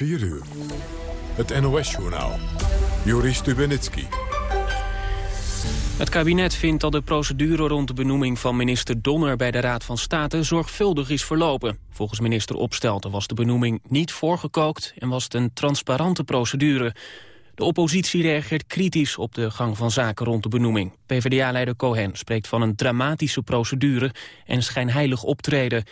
4 uur. Het NOS-journaal. Joris Stubenitski. Het kabinet vindt dat de procedure rond de benoeming van minister Donner bij de Raad van State zorgvuldig is verlopen. Volgens minister Opstelten was de benoeming niet voorgekookt en was het een transparante procedure. De oppositie reageert kritisch op de gang van zaken rond de benoeming. PvdA-leider Cohen spreekt van een dramatische procedure en schijnheilig optreden.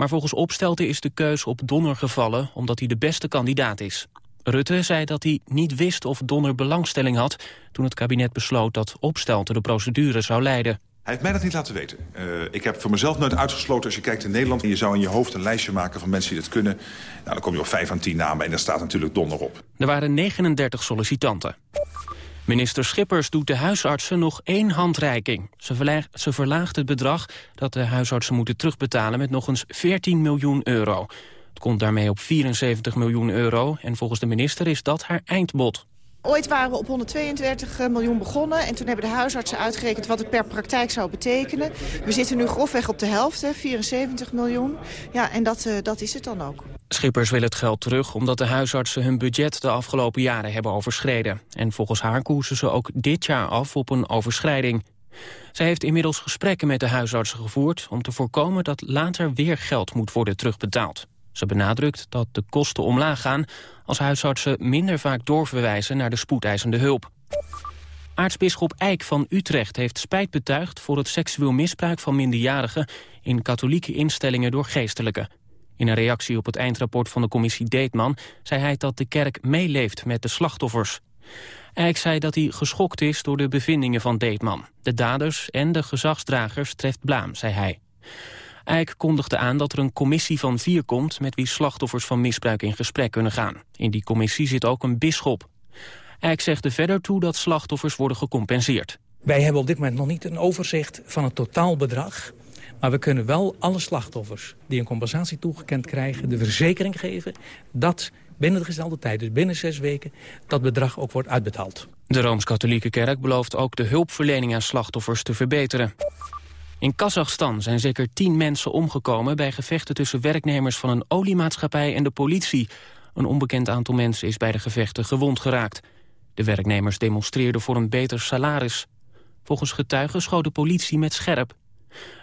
Maar volgens Opstelten is de keus op Donner gevallen omdat hij de beste kandidaat is. Rutte zei dat hij niet wist of Donner belangstelling had... toen het kabinet besloot dat Opstelten de procedure zou leiden. Hij heeft mij dat niet laten weten. Uh, ik heb voor mezelf nooit uitgesloten als je kijkt in Nederland... en je zou in je hoofd een lijstje maken van mensen die dat kunnen. Nou, dan kom je op vijf aan tien namen en daar staat natuurlijk Donner op. Er waren 39 sollicitanten. Minister Schippers doet de huisartsen nog één handreiking. Ze, verlaagt, het bedrag dat de huisartsen moeten terugbetalen... met nog eens 14 miljoen euro. Het komt daarmee op 74 miljoen euro... en volgens de minister is dat haar eindbod. Ooit waren we op 132 eh, miljoen begonnen en toen hebben de huisartsen uitgerekend wat het per praktijk zou betekenen. We zitten nu grofweg op de helft, 74 miljoen. Ja, en dat, uh, dat is het dan ook. Schippers wil het geld terug omdat de huisartsen hun budget de afgelopen jaren hebben overschreden. En volgens haar koersen ze ook dit jaar af op een overschrijding. Zij heeft inmiddels gesprekken met de huisartsen gevoerd om te voorkomen dat later weer geld moet worden terugbetaald. Ze benadrukt dat de kosten omlaag gaan als huisartsen minder vaak doorverwijzen naar de spoedeisende hulp. Aartsbisschop Eijk van Utrecht heeft spijt betuigd voor het seksueel misbruik van minderjarigen in katholieke instellingen door geestelijken. In een reactie op het eindrapport van de commissie Deetman zei hij dat de kerk meeleeft met de slachtoffers. Eijk zei dat hij geschokt is door de bevindingen van Deetman. De daders en de gezagsdragers treft blaam, zei hij. Eijk kondigde aan dat er een commissie van vier komt... met wie slachtoffers van misbruik in gesprek kunnen gaan. In die commissie zit ook een bisschop. Eijk zegt er verder toe dat slachtoffers worden gecompenseerd. Wij hebben op dit moment nog niet een overzicht van het totaalbedrag. Maar we kunnen wel alle slachtoffers die een compensatie toegekend krijgen... de verzekering geven dat binnen de gestelde tijd, dus binnen zes weken... dat bedrag ook wordt uitbetaald. De Rooms-Katholieke Kerk belooft ook de hulpverlening aan slachtoffers te verbeteren. In Kazachstan zijn zeker tien mensen omgekomen bij gevechten tussen werknemers van een oliemaatschappij en de politie. Een onbekend aantal mensen is bij de gevechten gewond geraakt. De werknemers demonstreerden voor een beter salaris. Volgens getuigen schoot de politie met scherp.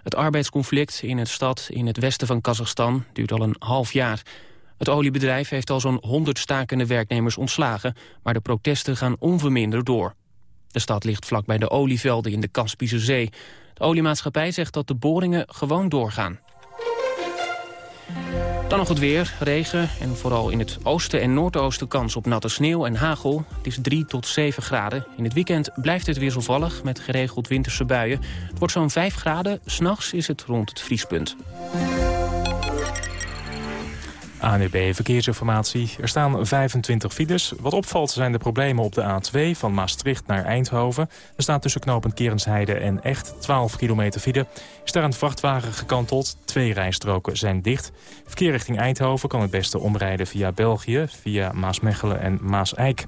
Het arbeidsconflict in het stad in het westen van Kazachstan duurt al een half jaar. Het oliebedrijf heeft al zo'n 100 stakende werknemers ontslagen... maar de protesten gaan onverminderd door. De stad ligt vlakbij de olievelden in de Kaspische Zee. De oliemaatschappij zegt dat de boringen gewoon doorgaan. Dan nog het weer, regen en vooral in het oosten en noordoosten kans op natte sneeuw en hagel. Het is 3 tot 7 graden. In het weekend blijft het wisselvallig met geregeld winterse buien. Het wordt zo'n 5 graden, s'nachts is het rond het vriespunt. ANUB Verkeersinformatie. Er staan 25 files. Wat opvalt zijn de problemen op de A2 van Maastricht naar Eindhoven. Er staat tussen knooppunt Kerensheide en Echt 12 kilometer file. Is daar een vrachtwagen gekanteld. Twee rijstroken zijn dicht. Verkeer richting Eindhoven kan het beste omrijden via België... via Maasmechelen en Maaseik.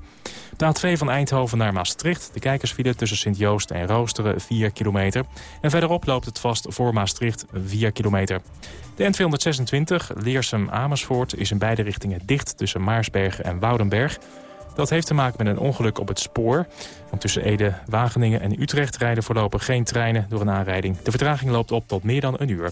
De A2 van Eindhoven naar Maastricht. De kijkersfile tussen Sint-Joost en Roosteren 4 kilometer. En verderop loopt het vast voor Maastricht 4 kilometer. De N226 Leersum-Amersfoort is in beide richtingen dicht tussen Maarsbergen en Woudenberg. Dat heeft te maken met een ongeluk op het spoor. Want tussen Ede, Wageningen en Utrecht rijden voorlopig geen treinen door een aanrijding. De vertraging loopt op tot meer dan een uur.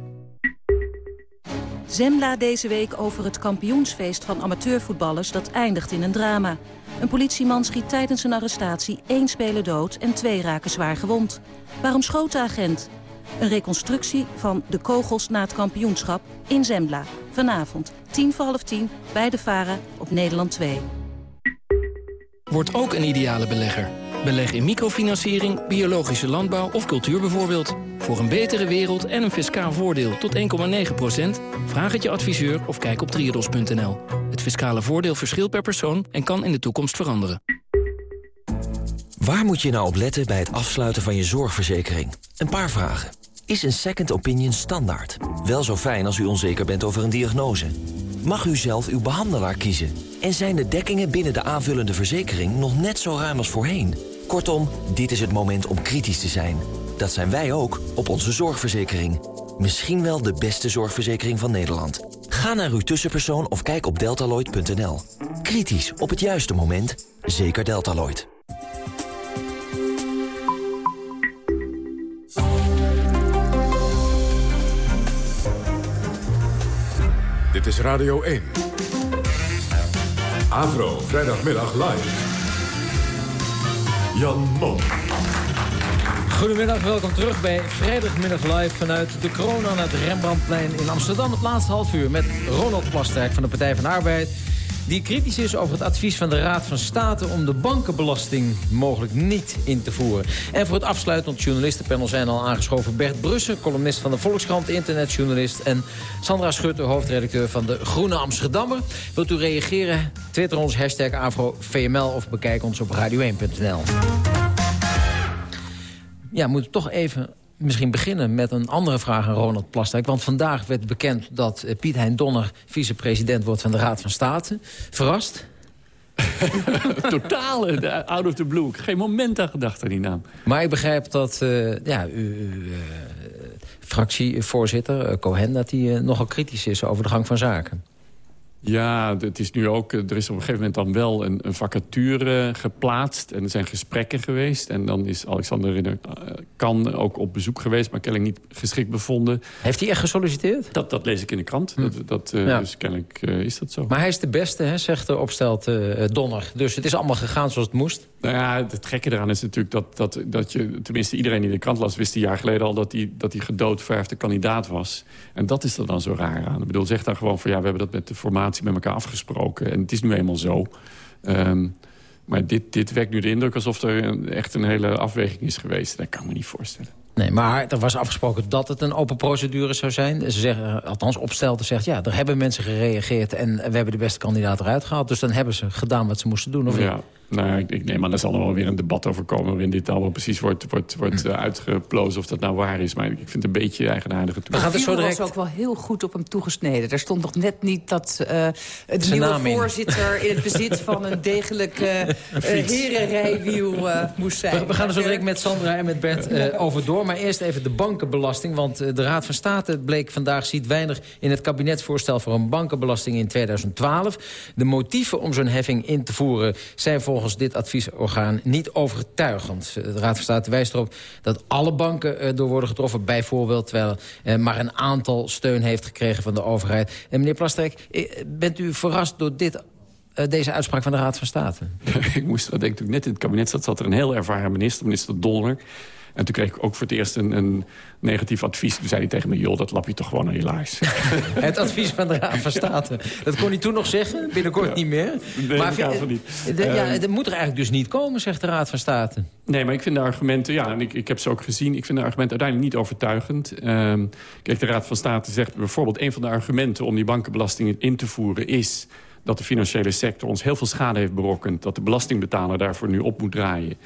Zembla deze week over het kampioensfeest van amateurvoetballers... dat eindigt in een drama. Een politieman schiet tijdens een arrestatie één speler dood... en twee raken zwaar gewond. Waarom schoot de agent? Een reconstructie van de kogels na het kampioenschap in Zembla. Vanavond, tien voor half tien, bij de VARA op Nederland 2. Word ook een ideale belegger. Beleg in microfinanciering, biologische landbouw of cultuur bijvoorbeeld. Voor een betere wereld en een fiscaal voordeel tot 1,9% Vraag het je adviseur of kijk op triodos.nl. Het fiscale voordeel verschilt per persoon en kan in de toekomst veranderen. Waar moet je nou op letten bij het afsluiten van je zorgverzekering? Een paar vragen. Is een second opinion standaard? Wel zo fijn als u onzeker bent over een diagnose. Mag u zelf uw behandelaar kiezen? En zijn de dekkingen binnen de aanvullende verzekering nog net zo ruim als voorheen? Kortom, dit is het moment om kritisch te zijn. Dat zijn wij ook op onze zorgverzekering. Misschien wel de beste zorgverzekering van Nederland. Ga naar uw tussenpersoon of kijk op deltaloid.nl. Kritisch op het juiste moment. Zeker Deltaloid. Dit is Radio 1. Avro, vrijdagmiddag live. Jan Mom. Goedemiddag, welkom terug bij Vrijdagmiddag Live vanuit de kroon aan het Rembrandtplein in Amsterdam. Het laatste half uur met Ronald Plasterk van de Partij van de Arbeid. Die kritisch is over het advies van de Raad van State om de bankenbelasting mogelijk niet in te voeren. En voor het afsluitend journalistenpanel zijn al aangeschoven Bert Brussen, columnist van de Volkskrant, internetjournalist. En Sandra Schutte, hoofdredacteur van de Groene Amsterdammer. Wilt u reageren? Twitter ons hashtag AfroVML of bekijk ons op radio1.nl. Ja, we moeten toch even misschien beginnen met een andere vraag aan Ronald Plasterk. Want vandaag werd bekend dat eh, Piet Hein Donner vicepresident wordt van de Raad van State. Verrast? Totaal, eh, out of the blue. Geen moment aan gedacht aan die naam. Maar ik begrijp dat uh, ja, uw uh, fractievoorzitter, Cohen... dat hij nogal kritisch is over de gang van zaken. Ja, het is nu ook, er is op een gegeven moment dan wel een, een vacature geplaatst. En er zijn gesprekken geweest. En dan is Alexander Ridder uh, kan ook op bezoek geweest, maar kennelijk niet geschikt bevonden. Heeft hij echt gesolliciteerd? Dat, dat lees ik in de krant. Hm. Dat, dat, ja. Dus kennelijk uh, is dat zo. Maar hij is de beste, hè, zegt de opstelt Donner. Dus het is allemaal gegaan zoals het moest? Nou ja, het gekke eraan is natuurlijk dat, dat, dat je... tenminste, iedereen die de krant las wist een jaar geleden al... dat hij, dat hij gedoodverfde kandidaat was. En dat is er dan zo raar aan. Ik bedoel, zeg dan gewoon van ja, we hebben dat met de formatie met elkaar afgesproken. En het is nu eenmaal zo. Um, maar dit, dit wekt nu de indruk alsof er een, echt een hele afweging is geweest. Dat kan ik me niet voorstellen. Nee, maar er was afgesproken dat het een open procedure zou zijn. Ze zeggen, althans opstelten zegt, ja, er hebben mensen gereageerd... en we hebben de beste kandidaat eruit gehaald. Dus dan hebben ze gedaan wat ze moesten doen, of ja. Nou, ik, ik neem aan, er zal er wel weer een debat over komen... waarin dit allemaal precies wordt, wordt, wordt uh, uitgeplozen of dat nou waar is. Maar ik vind het een beetje eigenaardige gaan er zo direct... was ook wel heel goed op hem toegesneden. Er stond nog net niet dat uh, de nieuwe voorzitter... in het bezit van een degelijk uh, herenrijwiel moest zijn. We, we, gaan er zo direct met Sandra en met Bert over door. Maar eerst even de bankenbelasting. Want de Raad van State bleek vandaag ziet weinig... in het kabinetsvoorstel voor een bankenbelasting in 2012. De motieven om zo'n heffing in te voeren zijn volgens volgens dit adviesorgaan niet overtuigend. De Raad van State wijst erop dat alle banken uh, door worden getroffen. Bijvoorbeeld terwijl uh, maar een aantal steun heeft gekregen van de overheid. En meneer Plasterk, eh, bent u verrast door dit deze uitspraak van de Raad van State? ik moest denk ik net in het kabinet zat, zat er een heel ervaren minister, minister Donner. En toen kreeg ik ook voor het eerst een, een negatief advies. Toen zei hij tegen me, joh, dat lap je toch gewoon aan je laars. het advies van de Raad van State. Dat kon hij toen nog zeggen, binnenkort ja. niet meer. Nee, maar niet. De, ja, dat moet er eigenlijk dus niet komen, zegt de Raad van State. Nee, maar ik vind de argumenten, ja, en ik, ik heb ze ook gezien... ik vind de argumenten uiteindelijk niet overtuigend. Um, kijk, de Raad van State zegt bijvoorbeeld... een van de argumenten om die bankenbelasting in te voeren is dat de financiële sector ons heel veel schade heeft berokkend... dat de belastingbetaler daarvoor nu op moet draaien.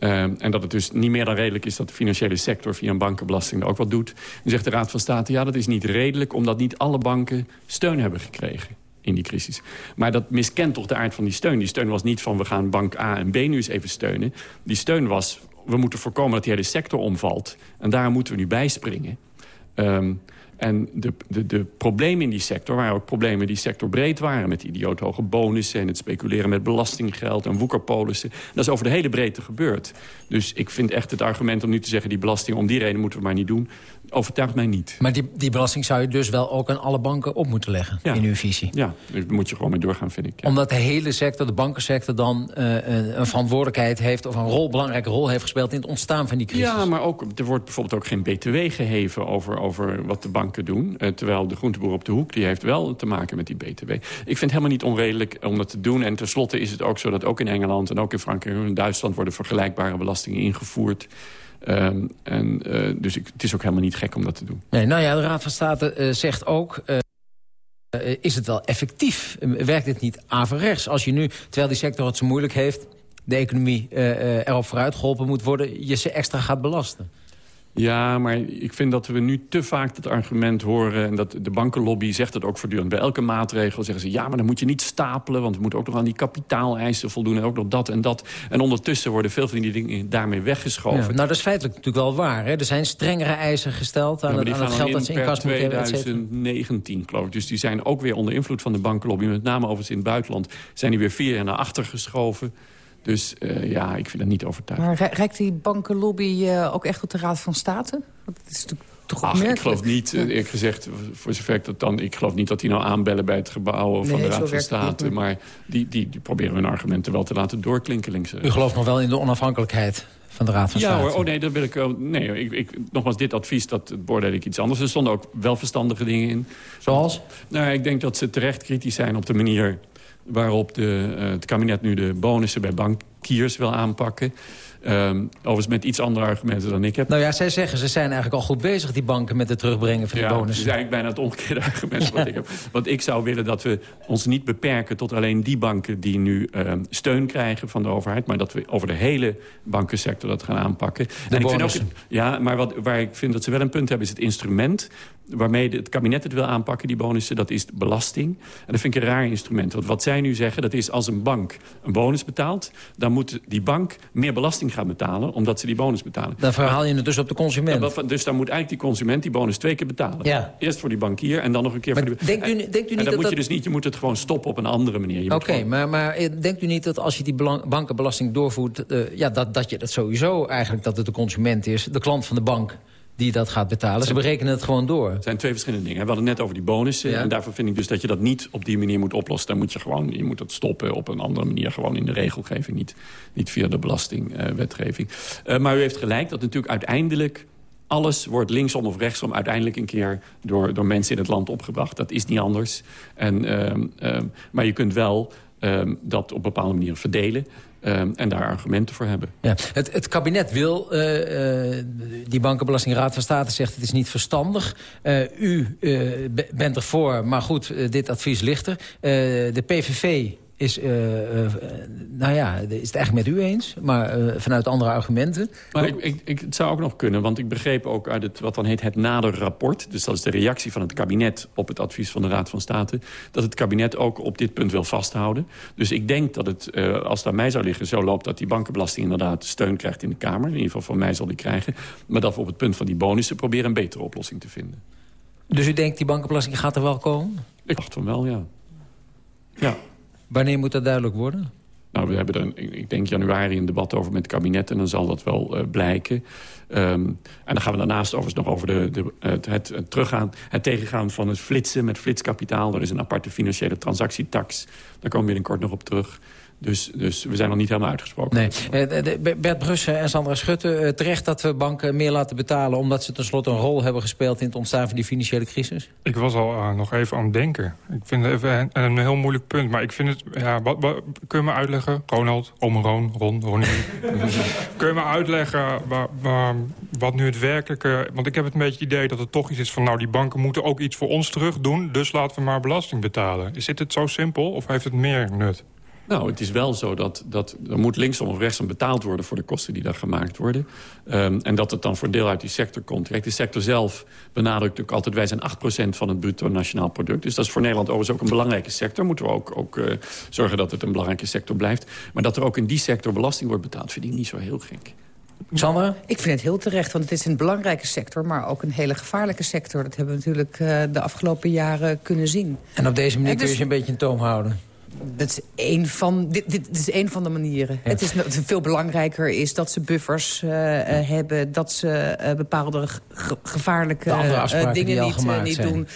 Um, en dat het dus niet meer dan redelijk is dat de financiële sector via een bankenbelasting er ook wat doet. Dan zegt de Raad van State, ja dat is niet redelijk omdat niet alle banken steun hebben gekregen in die crisis. Maar dat miskent toch de aard van die steun. Die steun was niet van we gaan bank A en B nu eens even steunen. Die steun was, we moeten voorkomen dat die hele sector omvalt. En daar moeten we nu bijspringen. Um, en de, de, de problemen in die sector waren ook problemen die sectorbreed waren... met idioot hoge bonussen en het speculeren met belastinggeld en woekerpolissen. Dat is over de hele breedte gebeurd. Dus ik vind echt het argument om nu te zeggen... die belasting om die reden moeten we maar niet doen overtuigt mij niet. Maar die, die belasting zou je dus wel ook aan alle banken op moeten leggen ja. in uw visie? Ja, daar moet je gewoon mee doorgaan, vind ik. Ja. Omdat de hele sector, de bankensector, dan uh, een verantwoordelijkheid heeft... of een rol, belangrijke rol heeft gespeeld in het ontstaan van die crisis. Ja, maar ook, er wordt bijvoorbeeld ook geen btw geheven over, over wat de banken doen. Uh, terwijl de groenteboer op de hoek, die heeft wel te maken met die btw. Ik vind het helemaal niet onredelijk om dat te doen. En tenslotte is het ook zo dat ook in Engeland en ook in Frankrijk en Duitsland... worden vergelijkbare belastingen ingevoerd. Ehm, en, dus ik, het is ook helemaal niet gek om dat te doen. Nee, nou ja, de Raad van State zegt ook... is het wel effectief? Werkt dit niet averechts? Als je nu, terwijl die sector het zo moeilijk heeft... de economie erop vooruit geholpen moet worden... je ze extra gaat belasten? Ja, maar ik vind dat we nu te vaak het argument horen... en dat de bankenlobby zegt het ook voortdurend. Bij elke maatregel zeggen ze... ja, maar dan moet je niet stapelen... want we moeten ook nog aan die kapitaaleisen voldoen... en ook nog dat en dat. En ondertussen worden veel van die dingen daarmee weggeschoven. Ja, nou, dat is feitelijk natuurlijk wel waar. Hè? Er zijn strengere eisen gesteld aan, het, aan het, geld dat ze in kas moeten hebben. 2019, geloof ik. Dus die zijn ook weer onder invloed van de bankenlobby. Met name overigens in het buitenland zijn die weer vier jaar naar achter geschoven... Dus uh, ja, ik vind dat niet overtuigend. Maar reikt die bankenlobby uh, ook echt op de Raad van State? Want het is natuurlijk toch Ach, ik geloof niet, uh, eerlijk gezegd, voor zover ik dat dan... ik geloof niet dat die nou aanbellen bij het gebouw nee, van de Raad van State. Maar die, die, die, proberen hun argumenten wel te laten doorklinken links. U gelooft nog wel in de onafhankelijkheid van de Raad van ja, State? Ja hoor, oh nee, dat wil ik... Nee, ik, ik, nogmaals, dit advies, dat beoordeel ik iets anders. Er stonden ook wel verstandige dingen in. Zoals? Nou, ik denk dat ze terecht kritisch zijn op de manier waarop de, uh, het kabinet nu de bonussen bij bankiers wil aanpakken. Um, overigens met iets andere argumenten dan ik heb. Nou ja, zij zeggen, ze zijn eigenlijk al goed bezig, die banken... met het terugbrengen van ja, die bonussen. dat is eigenlijk bijna het omgekeerde argument ja. wat ik heb. Want ik zou willen dat we ons niet beperken tot alleen die banken... die nu um, steun krijgen van de overheid... maar dat we over de hele bankensector dat gaan aanpakken. De en ik vind ook, ja, maar wat, waar ik vind dat ze wel een punt hebben... is het instrument waarmee het kabinet het wil aanpakken, die bonussen, dat is belasting. En dat vind ik een raar instrument. Want wat zij nu zeggen, dat is als een bank een bonus betaalt... dan moet die bank meer belasting gaan betalen, omdat ze die bonus betalen. Dan verhaal je het dus op de consument. Ja, dus dan moet eigenlijk die consument die bonus twee keer betalen. Ja. Eerst voor die bankier en dan nog een keer maar voor de... Denkt u, denkt u niet en dan moet dat je dus niet, je moet het gewoon stoppen op een andere manier. Oké, okay, maar, maar eh, denkt u niet dat als je die bankenbelasting doorvoert... Uh, ja, dat, dat je dat sowieso eigenlijk, dat het de consument is, de klant van de bank die dat gaat betalen. Ze berekenen het gewoon door. Het zijn twee verschillende dingen. We hadden net over die bonussen. En daarvoor vind ik dus dat je dat niet op die manier moet oplossen. Dan moet je gewoon, je moet het stoppen op een andere manier. Gewoon in de regelgeving, niet, niet via de belastingwetgeving. Uh, maar u heeft gelijk dat natuurlijk uiteindelijk alles wordt linksom of rechtsom uiteindelijk een keer door, door mensen in het land opgebracht. Dat is niet anders. En, uh, uh, maar je kunt wel uh, dat op bepaalde manieren verdelen. Um, en daar argumenten voor hebben. Ja. Het, het kabinet wil, uh, uh, die bankenbelastingraad van State zegt... het is niet verstandig. Uh, u bent ervoor, maar goed, dit advies ligt er. de PVV is, uh, uh, nou ja, is het eigenlijk met u eens, maar uh, vanuit andere argumenten. Maar ik, ik, ik, het zou ook nog kunnen, want ik begreep ook uit het, wat dan heet het naderrapport... dus dat is de reactie van het kabinet op het advies van de Raad van State... dat het kabinet ook op dit punt wil vasthouden. Dus ik denk dat het, als het aan mij zou liggen, zo loopt... dat die bankenbelasting inderdaad steun krijgt in de Kamer. In ieder geval van mij zal die krijgen. Maar dat we op het punt van die bonussen proberen een betere oplossing te vinden. Dus u denkt die bankenbelasting gaat er wel komen? Ik dacht van wel, ja. Ja. Wanneer moet dat duidelijk worden? Nou, we hebben er, ik denk januari een debat over met het kabinet... en dan zal dat wel uh, blijken. Um, en dan gaan we daarnaast overigens nog over de, de, het, het, het, teruggaan... het tegengaan van het flitsen met flitskapitaal. Er is een aparte financiële transactietax. Daar komen we binnenkort nog op terug. Dus, dus we zijn nog niet helemaal uitgesproken. Nee. Uh, Bert Brussen en Sandra Schutte, uh, terecht dat we banken meer laten betalen... omdat ze tenslotte een rol hebben gespeeld in het ontstaan van die financiële crisis? Ik was al uh, nog even aan het denken. Ik vind het even een, een, heel moeilijk punt. Maar ik vind het... Ja, wat, wat, kun je me uitleggen? Ronald, Omroon, Ron, Ronnie. kun je me uitleggen waar, waar, wat nu het werkelijke... Want ik heb het een beetje het idee dat het toch iets is van... nou, die banken moeten ook iets voor ons terug doen... dus laten we maar belasting betalen. Is dit het zo simpel of heeft het meer nut? Nou, het is wel zo dat, dat er moet linksom of rechtsom betaald worden... voor de kosten die daar gemaakt worden. Um, en dat het dan voor deel uit die sector komt. Kijk, de sector zelf benadrukt ook altijd... wij zijn 8% van het bruto nationaal product. Dus dat is voor Nederland overigens ook een belangrijke sector. Moeten we ook, ook uh, zorgen dat het een belangrijke sector blijft. Maar dat er ook in die sector belasting wordt betaald... vind ik niet zo heel gek. Sandra? Ik vind het heel terecht, want het is een belangrijke sector... maar ook een hele gevaarlijke sector. Dat hebben we natuurlijk uh, de afgelopen jaren kunnen zien. En op deze manier dus... kun je je een beetje in toom houden? Dat is een van, dit, dit is een van de manieren. Ja. Het is veel belangrijker is dat ze buffers uh, ja. hebben... dat ze uh, bepaalde ge gevaarlijke uh, dingen niet, niet doen.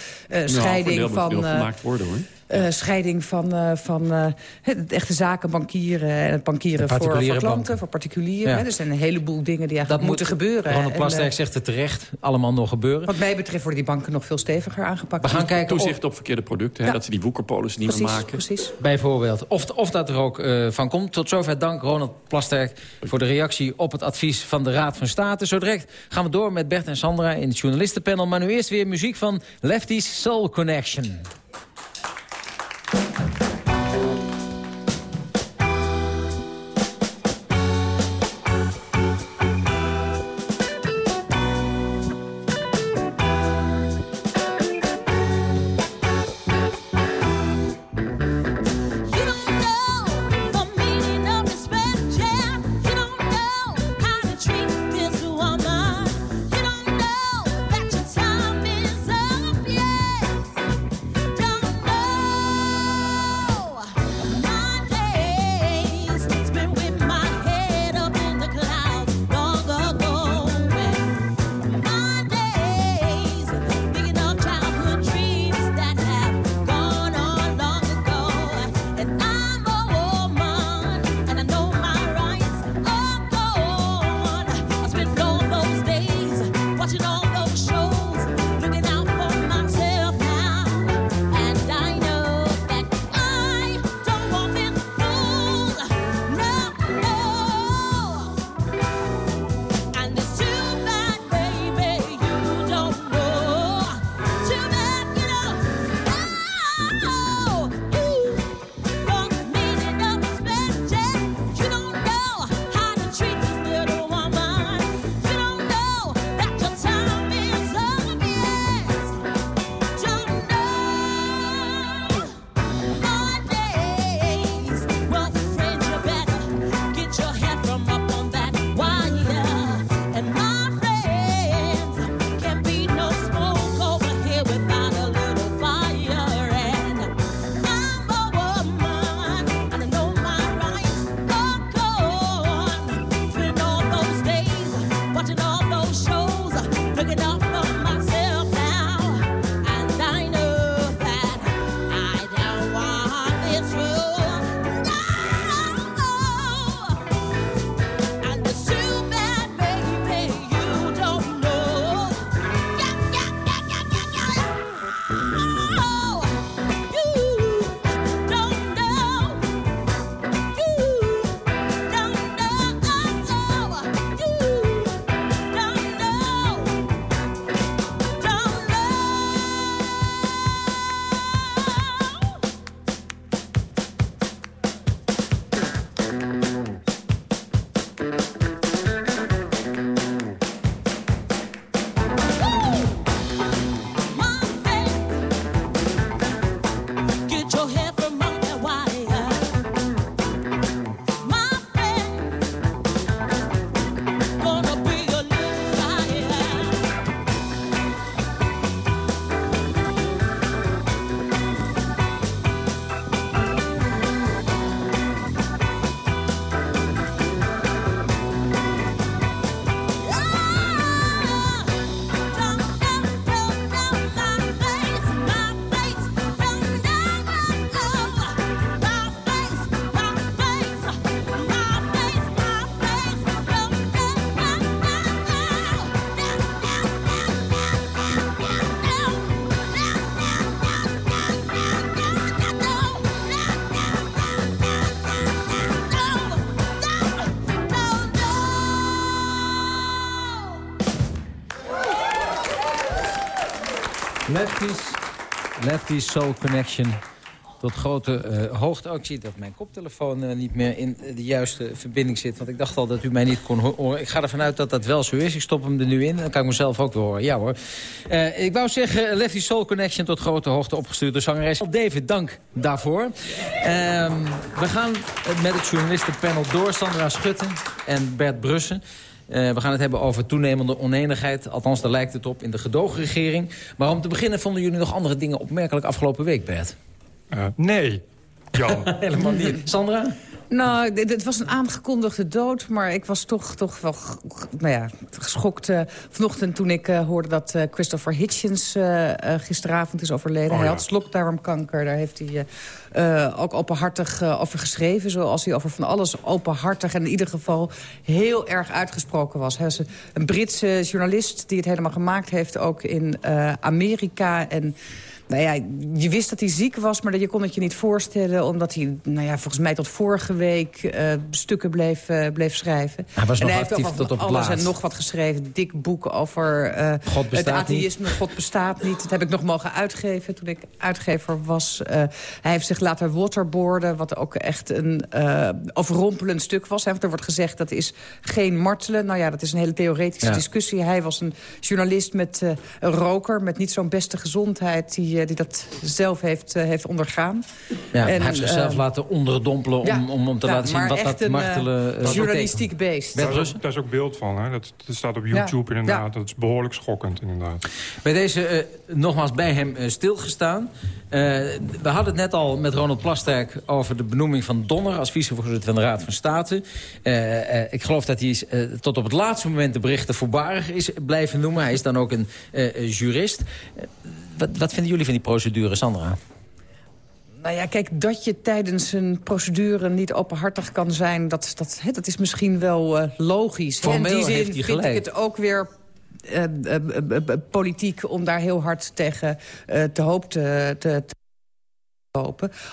scheiding van... gemaakt worden, hoor. Uh, scheiding van, uh, van uh, het echte zaken, bankieren en het bankieren voor, voor, klanten, voor particulieren. Ja. Er zijn een heleboel dingen die eigenlijk dat moeten gebeuren. Ronald Plasterk zegt het terecht, allemaal nog gebeuren. Wat mij betreft worden die banken nog veel steviger aangepakt. We gaan kijken Toezicht op verkeerde producten, ja. dat ze die woekerpolissen niet precies, meer maken. Precies. Bijvoorbeeld. Of, of dat er ook van komt. Tot zover dank Ronald Plasterk voor de reactie op het advies van de Raad van State. Zo direct gaan we door met Bert en Sandra in het journalistenpanel. Maar nu eerst weer muziek van Lefty's Soul Connection. Lefties, Lefties Soul Connection. Tot grote uh, hoogte. Ik zie dat mijn koptelefoon uh, niet meer in de juiste verbinding zit. Want ik dacht al dat u mij niet kon horen. Ik ga ervan uit dat dat wel zo is. Ik stop hem er nu in. Dan kan ik mezelf ook horen. Ja hoor. Uh, ik wou zeggen, Lefty Soul Connection tot grote hoogte opgestuurd door zangeres. David, dank daarvoor. Ehm, we gaan met het journalistenpanel door. Sandra Schutten en Bert Brussen. Uh, we gaan het hebben over toenemende oneenigheid. Althans, daar lijkt het op in de gedoogregering. Maar om te beginnen vonden jullie nog andere dingen opmerkelijk afgelopen week, Bert? Uh, nee, Jan. Helemaal niet. Sandra? Nou, het was een aangekondigde dood, maar ik was toch, toch wel nou ja, geschokt uh, vanochtend toen ik uh, hoorde dat uh, Christopher Hitchens gisteravond is overleden. Oh, hij had slokdarmkanker, daar heeft hij ook openhartig over geschreven. Zoals hij over van alles openhartig en in ieder geval heel erg uitgesproken was. Hij was een Britse journalist die het helemaal gemaakt heeft, ook in Amerika en... Nou ja, je wist dat hij ziek was, maar dat je kon het je niet voorstellen... omdat hij, nou ja, volgens mij tot vorige week uh, stukken bleef, uh, bleef schrijven. Hij was en nog hij actief heeft tot op alles en nog wat geschreven. Dik boek over uh, God het atheïsme. Niet. God bestaat niet. Dat heb ik nog mogen uitgeven toen ik uitgever was. hij heeft zich laten waterboarden, wat ook echt een overrompelend stuk was. Er wordt gezegd dat is geen martelen. Nou ja, dat is een hele theoretische ja. discussie. Hij was een journalist met een roker, met niet zo'n beste gezondheid... die die, dat zelf heeft, uh, heeft ondergaan. Ja, en, hij heeft zichzelf uh, laten onderdompelen om, ja, om, om te ja, laten zien wat dat een, martelen... Uh, journalistiek beest. Daar is, daar is ook beeld van, hè? Dat, dat staat op YouTube inderdaad. Dat is behoorlijk schokkend inderdaad. Bij deze, nogmaals bij hem stilgestaan. we hadden het net al met Ronald Plasterk over de benoeming van Donner... als vicevoorzitter van de Raad van State. ik geloof dat hij tot op het laatste moment de berichten voorbarig is blijven noemen. Hij is dan ook een jurist wat, wat vinden jullie van die procedure, Sandra? Nou ja, kijk, dat je tijdens een procedure niet openhartig kan zijn... dat, dat, hè, dat is misschien wel uh, logisch. Formeel In die zin vind ik het ook weer uh, uh, politiek om daar heel hard tegen te hoop te, te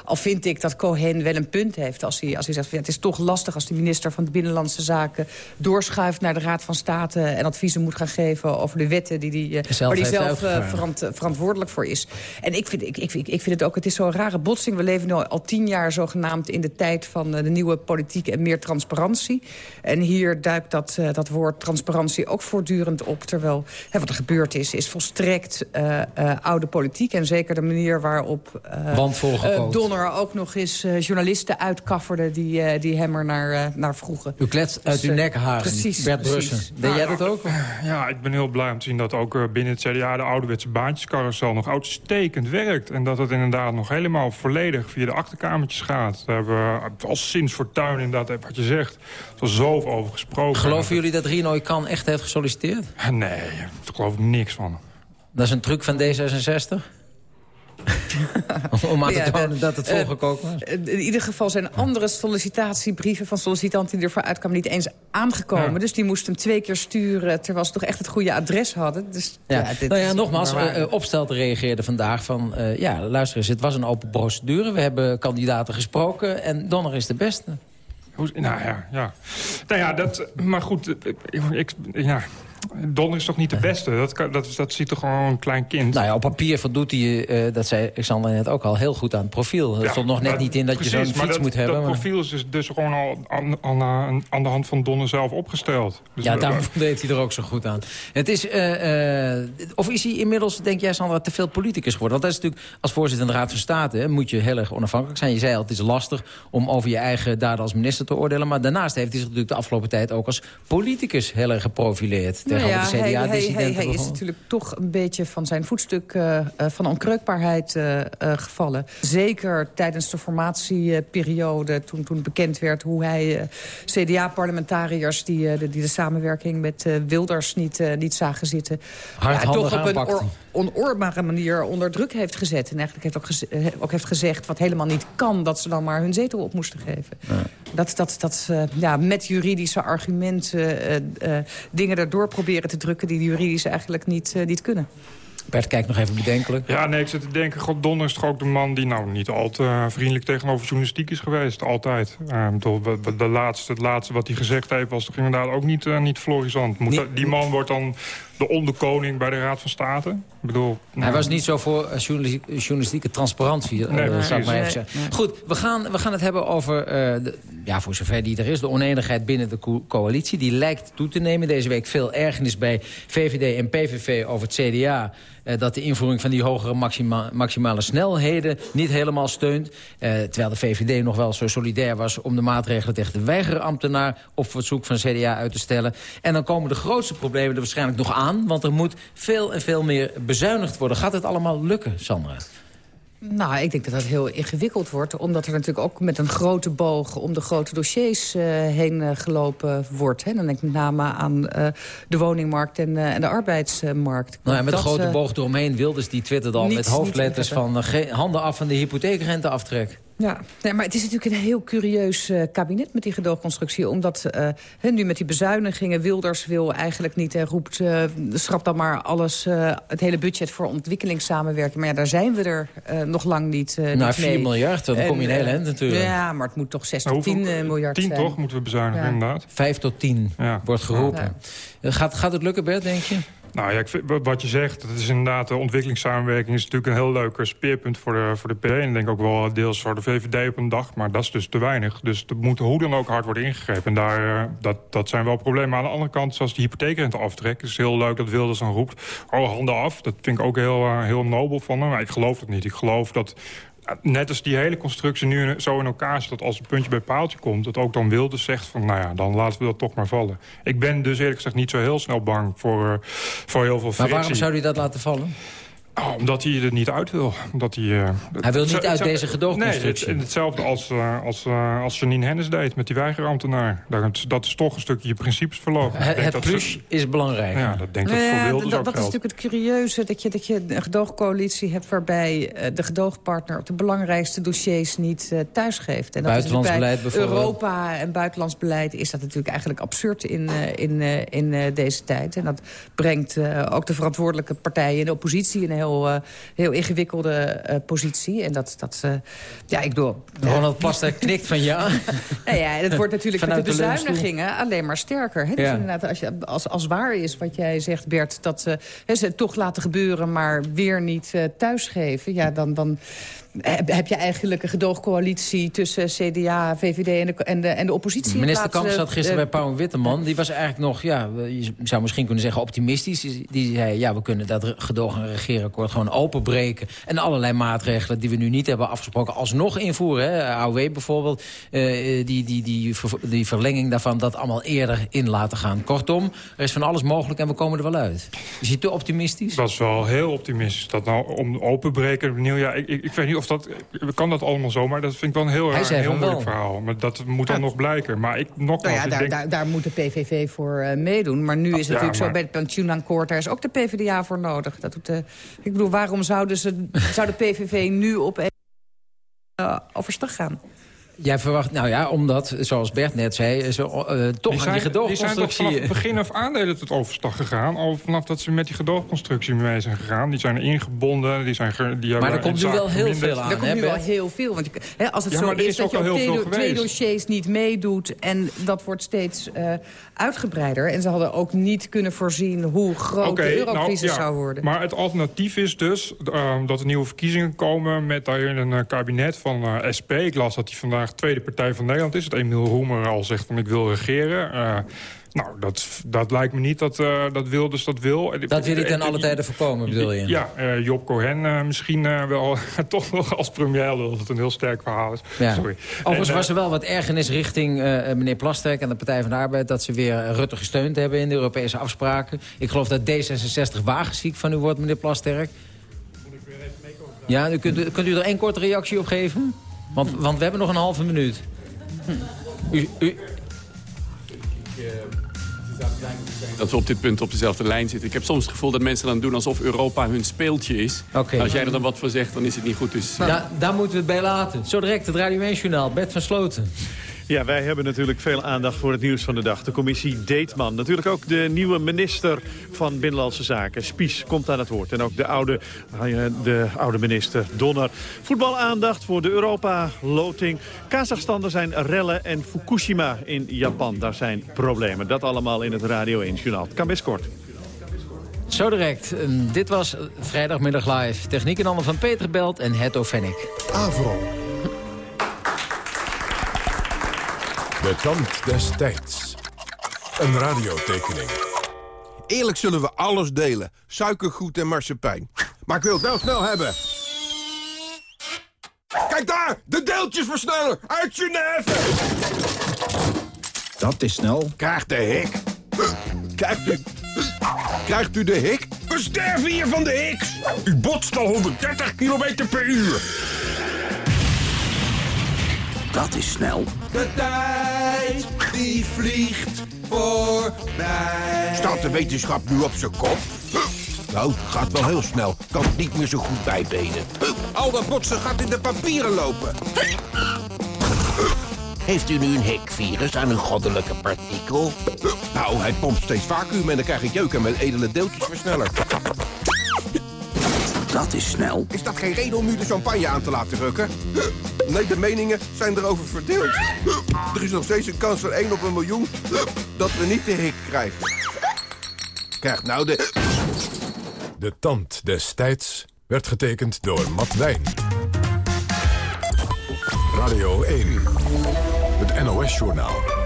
Al vind ik dat Cohen wel een punt heeft als hij, als hij zegt... Ja, het is toch lastig als de minister van de Binnenlandse Zaken... doorschuift naar de Raad van State en adviezen moet gaan geven... over de wetten die die, zelf waar hij zelf uh, verant, verantwoordelijk voor is. En ik vind, ik, ik, ik vind het ook, het is zo'n rare botsing. We leven nu al tien jaar zogenaamd in de tijd van uh, de nieuwe politiek... en meer transparantie. En hier duikt dat, uh, dat woord transparantie ook voortdurend op. Terwijl hè, wat er gebeurd is, is volstrekt oude politiek. En zeker de manier waarop... Want uh, Donner ook nog eens uh, journalisten uitkafferde die, uh, die hem er naar, naar vroegen. U kletst uit dus, uw nek haren, precies, Bert precies. Brussen. Deed jij dat ook? Ja, ik ben heel blij om te zien dat ook binnen het CDA... de ouderwetse baantjescarousel nog uitstekend werkt. En dat het inderdaad nog helemaal volledig via de achterkamertjes gaat. Daar hebben we al sinds Fortuyn inderdaad, wat je zegt... er zoveel over gesproken. Geloven jullie dat Rino kan echt heeft gesolliciteerd? Nee, daar geloof ik niks van. Dat is een truc van D66? Om aan te ja, tonen dat het uh, volgekookt was? In ieder geval zijn andere sollicitatiebrieven van sollicitanten die ervoor uitkwamen niet eens aangekomen. Ja. Dus die moesten hem twee keer sturen terwijl ze toch echt het goede adres hadden. Dus, ja. ja dit nou ja, nogmaals, uh, Opstelten reageerde vandaag van... Uh, ja, luister eens, het was een open procedure. We hebben kandidaten gesproken en Donner is de beste. Hoe, nou ja, ja. Nou ja, dat, maar goed, ik, ik ja, Donner is toch niet de beste? Dat, kan, dat, dat ziet toch gewoon een klein kind? Nou ja, op papier voldoet hij, uh, dat zei Xander net ook al, heel goed aan het profiel. Er ja, stond nog net niet in dat precies, je zo'n fiets dat, moet hebben. dat profiel is dus, dus gewoon al aan, aan, aan, de hand van Donner zelf opgesteld. Dus ja, daarom deed hij er ook zo goed aan. Het is, uh, uh, of is hij inmiddels, denk jij Sandra, te veel politicus geworden? Want dat is natuurlijk, als voorzitter van de Raad van State... Hè, moet je heel erg onafhankelijk zijn. Je zei al, het is lastig om over je eigen daden als minister te oordelen. Maar daarnaast heeft hij zich natuurlijk de afgelopen tijd ook als politicus heel erg geprofileerd. Nou ja, hij, hij, hij, hij is natuurlijk toch een beetje van zijn voetstuk uh, van onkreukbaarheid uh, uh, gevallen. Zeker tijdens de formatieperiode, toen, toen bekend werd hoe hij CDA-parlementariërs... Die, die, de samenwerking met Wilders niet, niet zagen zitten... Ja, toch op een onoorbare manier onder druk heeft gezet. En eigenlijk heeft ook, geze ook heeft gezegd wat helemaal niet kan... dat ze dan maar hun zetel op moesten geven. Ja. Dat, dat, dat ja, met juridische argumenten dingen erdoor proberen te drukken... die de juridisch eigenlijk niet, uh, niet kunnen. Bert, kijk nog even bedenkelijk. Ja, nee, ik zit te denken, God Donner is toch ook de man die nou niet al te vriendelijk tegenover journalistiek is geweest. Altijd. Uh, de, de laatste, het laatste wat hij gezegd heeft was toch inderdaad ook niet, uh, niet florisant. Moet. Die man wordt dan de onderkoning bij de Raad van State. Ik bedoel, nou, Hij was niet zo voor journalistieke, journalistieke transparantie. Nee, uh, zou ik maar even zeggen. Nee. Goed, we gaan, we gaan het hebben over, uh, de, ja, voor zover die er is... de oneenigheid binnen de co coalitie. Die lijkt toe te nemen. Deze week veel ergernis bij VVD en PVV over het CDA... Uh, dat de invoering van die hogere maxima maximale snelheden niet helemaal steunt. Uh, terwijl de VVD nog wel zo solidair was om de maatregelen tegen de weigerambtenaar op verzoek van CDA uit te stellen. En dan komen de grootste problemen er waarschijnlijk nog aan. Want er moet veel en veel meer bezuinigd worden. Gaat het allemaal lukken, Sandra? Nou, ik denk dat dat heel ingewikkeld wordt. Omdat er natuurlijk ook met een grote boog om de grote dossiers uh, heen uh, gelopen wordt. Hè. Dan denk ik met name aan uh, de woningmarkt en, en de arbeidsmarkt. Nou met een grote boog eromheen. Wilders die twittert al met hoofdletters van handen af van de hypotheekrenteaftrek. Ja, nee, maar het is natuurlijk een heel curieus uh, kabinet met die gedoogconstructie. Omdat uh, nu met die bezuinigingen Wilders wil eigenlijk niet... en roept, uh, schrap dan maar alles, het hele budget voor ontwikkelingssamenwerking. Maar ja, daar zijn we er nog lang niet, uh, nou, 4 miljard, dan en, kom je een hele eind natuurlijk. Ja, maar het moet toch 6 tot 10 miljard 10 zijn. toch moeten we bezuinigen, ja. inderdaad. 5 tot 10 ja. wordt geroepen. Ja. Gaat, gaat het lukken, Bert, denk je? Nou ja, ik vind, wat je zegt, het is inderdaad de ontwikkelingssamenwerking... is natuurlijk een heel leuk speerpunt voor de, voor de PD. En ik denk ook wel deels voor de VVD op een dag. Maar dat is dus te weinig. Dus er moet hoe dan ook hard worden ingegrepen. En daar, dat, dat zijn wel problemen. Aan de andere kant, zoals de hypotheekrente aftrek... is heel leuk dat Wilders dan roept, oh, handen af. Dat vind ik ook heel, heel nobel van hem. Maar ik geloof het niet. Ik geloof dat net als die hele constructie nu zo in elkaar zit... dat als een puntje bij paaltje komt... dat ook dan Wilders zegt van, nou ja, dan laten we dat toch maar vallen. Ik ben dus eerlijk gezegd niet zo heel snel bang voor, uh, voor heel veel frictie. Maar waarom zou hij dat laten vallen? Oh, omdat hij er niet uit wil. Omdat hij, uh, hij wil niet uit deze gedoogconstructie? Nee, het, hetzelfde als, uh, als, uh, als Janine Hennis deed met die weigerambtenaar. Dat is toch een stukje je principes verlopen. Het, het plus is belangrijk. Ja, dat denk ik dat ja, voor Wilders Dat, dat is natuurlijk het curieuze, dat je, dat je een gedoogcoalitie hebt... waarbij de gedoogpartner op de belangrijkste dossiers niet thuis geeft. En dat buitenlands is beleid bijvoorbeeld. Europa en buitenlands beleid is dat natuurlijk eigenlijk absurd in, in, in deze tijd. En dat brengt ook de verantwoordelijke partijen in de oppositie... een heel heel ingewikkelde uh, positie. En dat, dat uh, ja, ik bedoel... Ronald Plaster knikt van ja. nou ja, het wordt natuurlijk met de bezuinigingen alleen maar sterker. Hè? Dus ja. inderdaad, als, je, als, als waar is wat jij zegt, Bert... dat ze het toch laten gebeuren, maar weer niet thuisgeven... ja, dan... dan heb je eigenlijk een gedoogcoalitie tussen CDA, VVD en de, en de, en de oppositie? Minister Kamp zat gisteren bij Pauw Witteman. Die was eigenlijk nog, ja, je zou misschien kunnen zeggen optimistisch. Die zei, ja, we kunnen dat gedoog- en regeerakkoord gewoon openbreken. En allerlei maatregelen die we nu niet hebben afgesproken alsnog invoeren. Hè. AOW bijvoorbeeld, uh, die, die, die, die verlenging daarvan, dat allemaal eerder in laten gaan. Kortom, er is van alles mogelijk en we komen er wel uit. Is je te optimistisch? Dat is wel heel optimistisch. Dat nou om openbreken, benieuwd, ja, ik, ik, ik weet niet of dat, kan dat allemaal zomaar? Dat vind ik wel een heel, Hij heel moeilijk wel. verhaal. Maar dat moet dan ja. nog blijken. Maar ik, nogmaals, nou ja, daar, denk... daar, daar, moet de PVV voor uh, meedoen. Maar nu is het ja, natuurlijk maar... zo bij het pensioenakkoord... daar is ook de PvdA voor nodig. Dat doet de, ik bedoel, waarom zouden ze, zou de PVV nu op uh, overstag gaan? Jij verwacht, nou ja, omdat, zoals Bert net zei, zo, uh, toch die aan die gedoogconstructie... Die zijn toch vanaf het begin af aan het overstag gegaan. Al vanaf dat ze met die gedoogconstructie mee zijn gegaan. Die zijn ingebonden, die zijn... Ge, die maar er komt nu wel heel veel aan, Er komt nu wel heel veel. Want hè, als het ja, zo is, is dat je op twee, do twee, dossiers niet meedoet... en dat wordt steeds uh, uitgebreider. En ze hadden ook niet kunnen voorzien hoe groot okay, de eurocrisis nou, ja, zou worden. Maar het alternatief is dus uh, dat er nieuwe verkiezingen komen... met daarin een uh, kabinet van uh, SP. Ik las dat die vandaag tweede partij van Nederland is. Dat Emiel Roemer al zegt van ik wil regeren. Nou, dat, dat lijkt me niet dat, uh, dat Wilders dat wil. Dat wil hij ten alle tijden voorkomen, bedoel je? Ja, uh, Job Cohen uh, misschien wel toch nog als premier... dat het een heel sterk verhaal is. Ja. Sorry. Overigens en, was er wel wat ergernis richting meneer Plasterk... en de Partij van de Arbeid... dat ze weer Rutte gesteund hebben in de Europese afspraken. Ik geloof dat D66 wagenziek van u wordt, meneer Plasterk. Moet ik weer even meekomen? Ja, u kunt, kunt u er één korte reactie op geven? Want, want we hebben nog een halve minuut. Hm. U, u... Dat we op dit punt op dezelfde lijn zitten. Ik heb soms het gevoel dat mensen dan doen alsof Europa hun speeltje is. Okay. Als jij er dan wat voor zegt, dan is het niet goed. Dus... Nou, da daar moeten we het bij laten. Zo direct het Radio 1 Journaal. Bert van Sloten. Ja, wij hebben natuurlijk veel aandacht voor het nieuws van de dag. De commissie Deetman. Natuurlijk ook de nieuwe minister van Binnenlandse Zaken. Spies komt aan het woord. En ook de oude, de oude minister Donner. Voetbalaandacht voor de Europa-loting. Kazachstan, er zijn rellen. En Fukushima in Japan, daar zijn problemen. Dat allemaal in het Radio 1-journaal. Het kan best kort. Zo direct. Dit was vrijdagmiddag live. Techniek in handen van Peter Belt en Hetto Fennick. Avro. De tand des tijds. Een radiotekening. Eerlijk zullen we alles delen. Suikergoed en marsepein. Maar ik wil het wel snel hebben. Kijk daar! De deeltjesversneller uit Genève! Dat is snel. Krijgt de hik. Krijgt u... Krijgt u de hik? We sterven hier van de hiks! U botst al 130 km per uur! Dat is snel. De tijd die vliegt voorbij. Staat de wetenschap nu op zijn kop? Nou, gaat wel heel snel. Kan het niet meer zo goed bijbenen. Al dat botsen gaat in de papieren lopen. Heeft u nu een hekvirus aan uw goddelijke partikel? Nou, hij pompt steeds vacuüm en dan krijg ik jeuk en mijn edele deeltjesversneller. Dat is snel. Is dat geen reden om nu de champagne aan te laten rukken? Nee, de meningen zijn erover verdeeld. Er is nog steeds een kans van 1 op een miljoen dat we niet de hik krijgen. Krijg nou de... De tand des tijds werd getekend door Matt Wijn. Radio 1. Het NOS-journaal.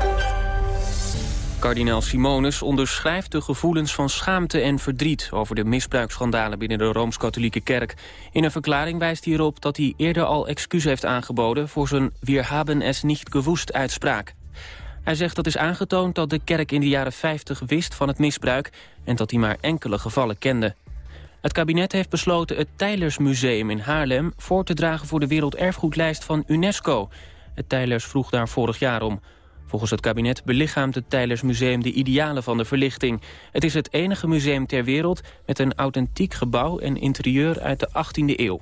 Kardinaal Simonus onderschrijft de gevoelens van schaamte en verdriet... over de misbruiksschandalen binnen de Rooms-Katholieke Kerk. In een verklaring wijst hij erop dat hij eerder al excuus heeft aangeboden... voor zijn Wir haben es nicht gewusst uitspraak. Hij zegt dat is aangetoond dat de kerk in de jaren 50 wist van het misbruik... en dat hij maar enkele gevallen kende. Het kabinet heeft besloten het Tijlers Museum in Haarlem... voor te dragen voor de Werelderfgoedlijst van UNESCO. Het Tijlers vroeg daar vorig jaar om... Volgens het kabinet belichaamt het Tijlersmuseum de idealen van de verlichting. Het is het enige museum ter wereld met een authentiek gebouw en interieur uit de 18e eeuw.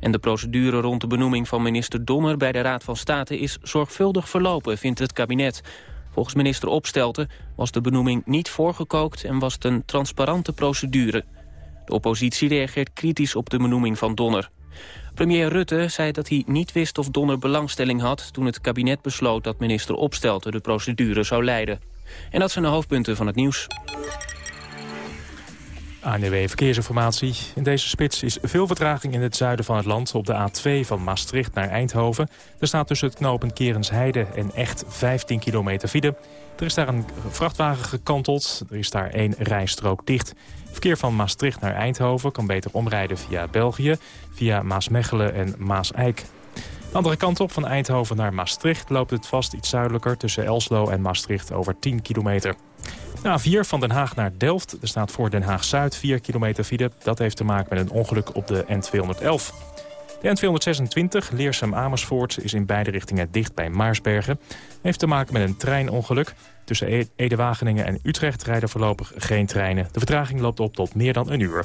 En de procedure rond de benoeming van minister Donner bij de Raad van State is zorgvuldig verlopen, vindt het kabinet. Volgens minister Opstelten was de benoeming niet voorgekookt en was het een transparante procedure. De oppositie reageert kritisch op de benoeming van Donner. Premier Rutte zei dat hij niet wist of Donner belangstelling had... toen het kabinet besloot dat minister Opstelten de procedure zou leiden. En dat zijn de hoofdpunten van het nieuws. ANW Verkeersinformatie. In deze spits is veel vertraging in het zuiden van het land... op de A2 van Maastricht naar Eindhoven. Er staat tussen het knopen Kerensheide en Echt 15 kilometer file. Er is daar een vrachtwagen gekanteld. Er is daar één rijstrook dicht. Verkeer van Maastricht naar Eindhoven kan beter omrijden via België... via Maasmechelen en Maaseik. De andere kant op van Eindhoven naar Maastricht loopt het vast iets zuidelijker... tussen Elslo en Maastricht over 10 kilometer. Na 4 van Den Haag naar Delft. Er staat voor Den Haag-Zuid 4 kilometer file. Dat heeft te maken met een ongeluk op de N211. De N226 Leersum-Amersfoort is in beide richtingen dicht bij Maarsbergen. Heeft te maken met een treinongeluk. Tussen Ede-Wageningen en Utrecht rijden voorlopig geen treinen. De vertraging loopt op tot meer dan een uur.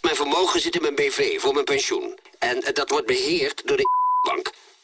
Mijn vermogen zit in mijn BV voor mijn pensioen. En dat wordt beheerd door de bank.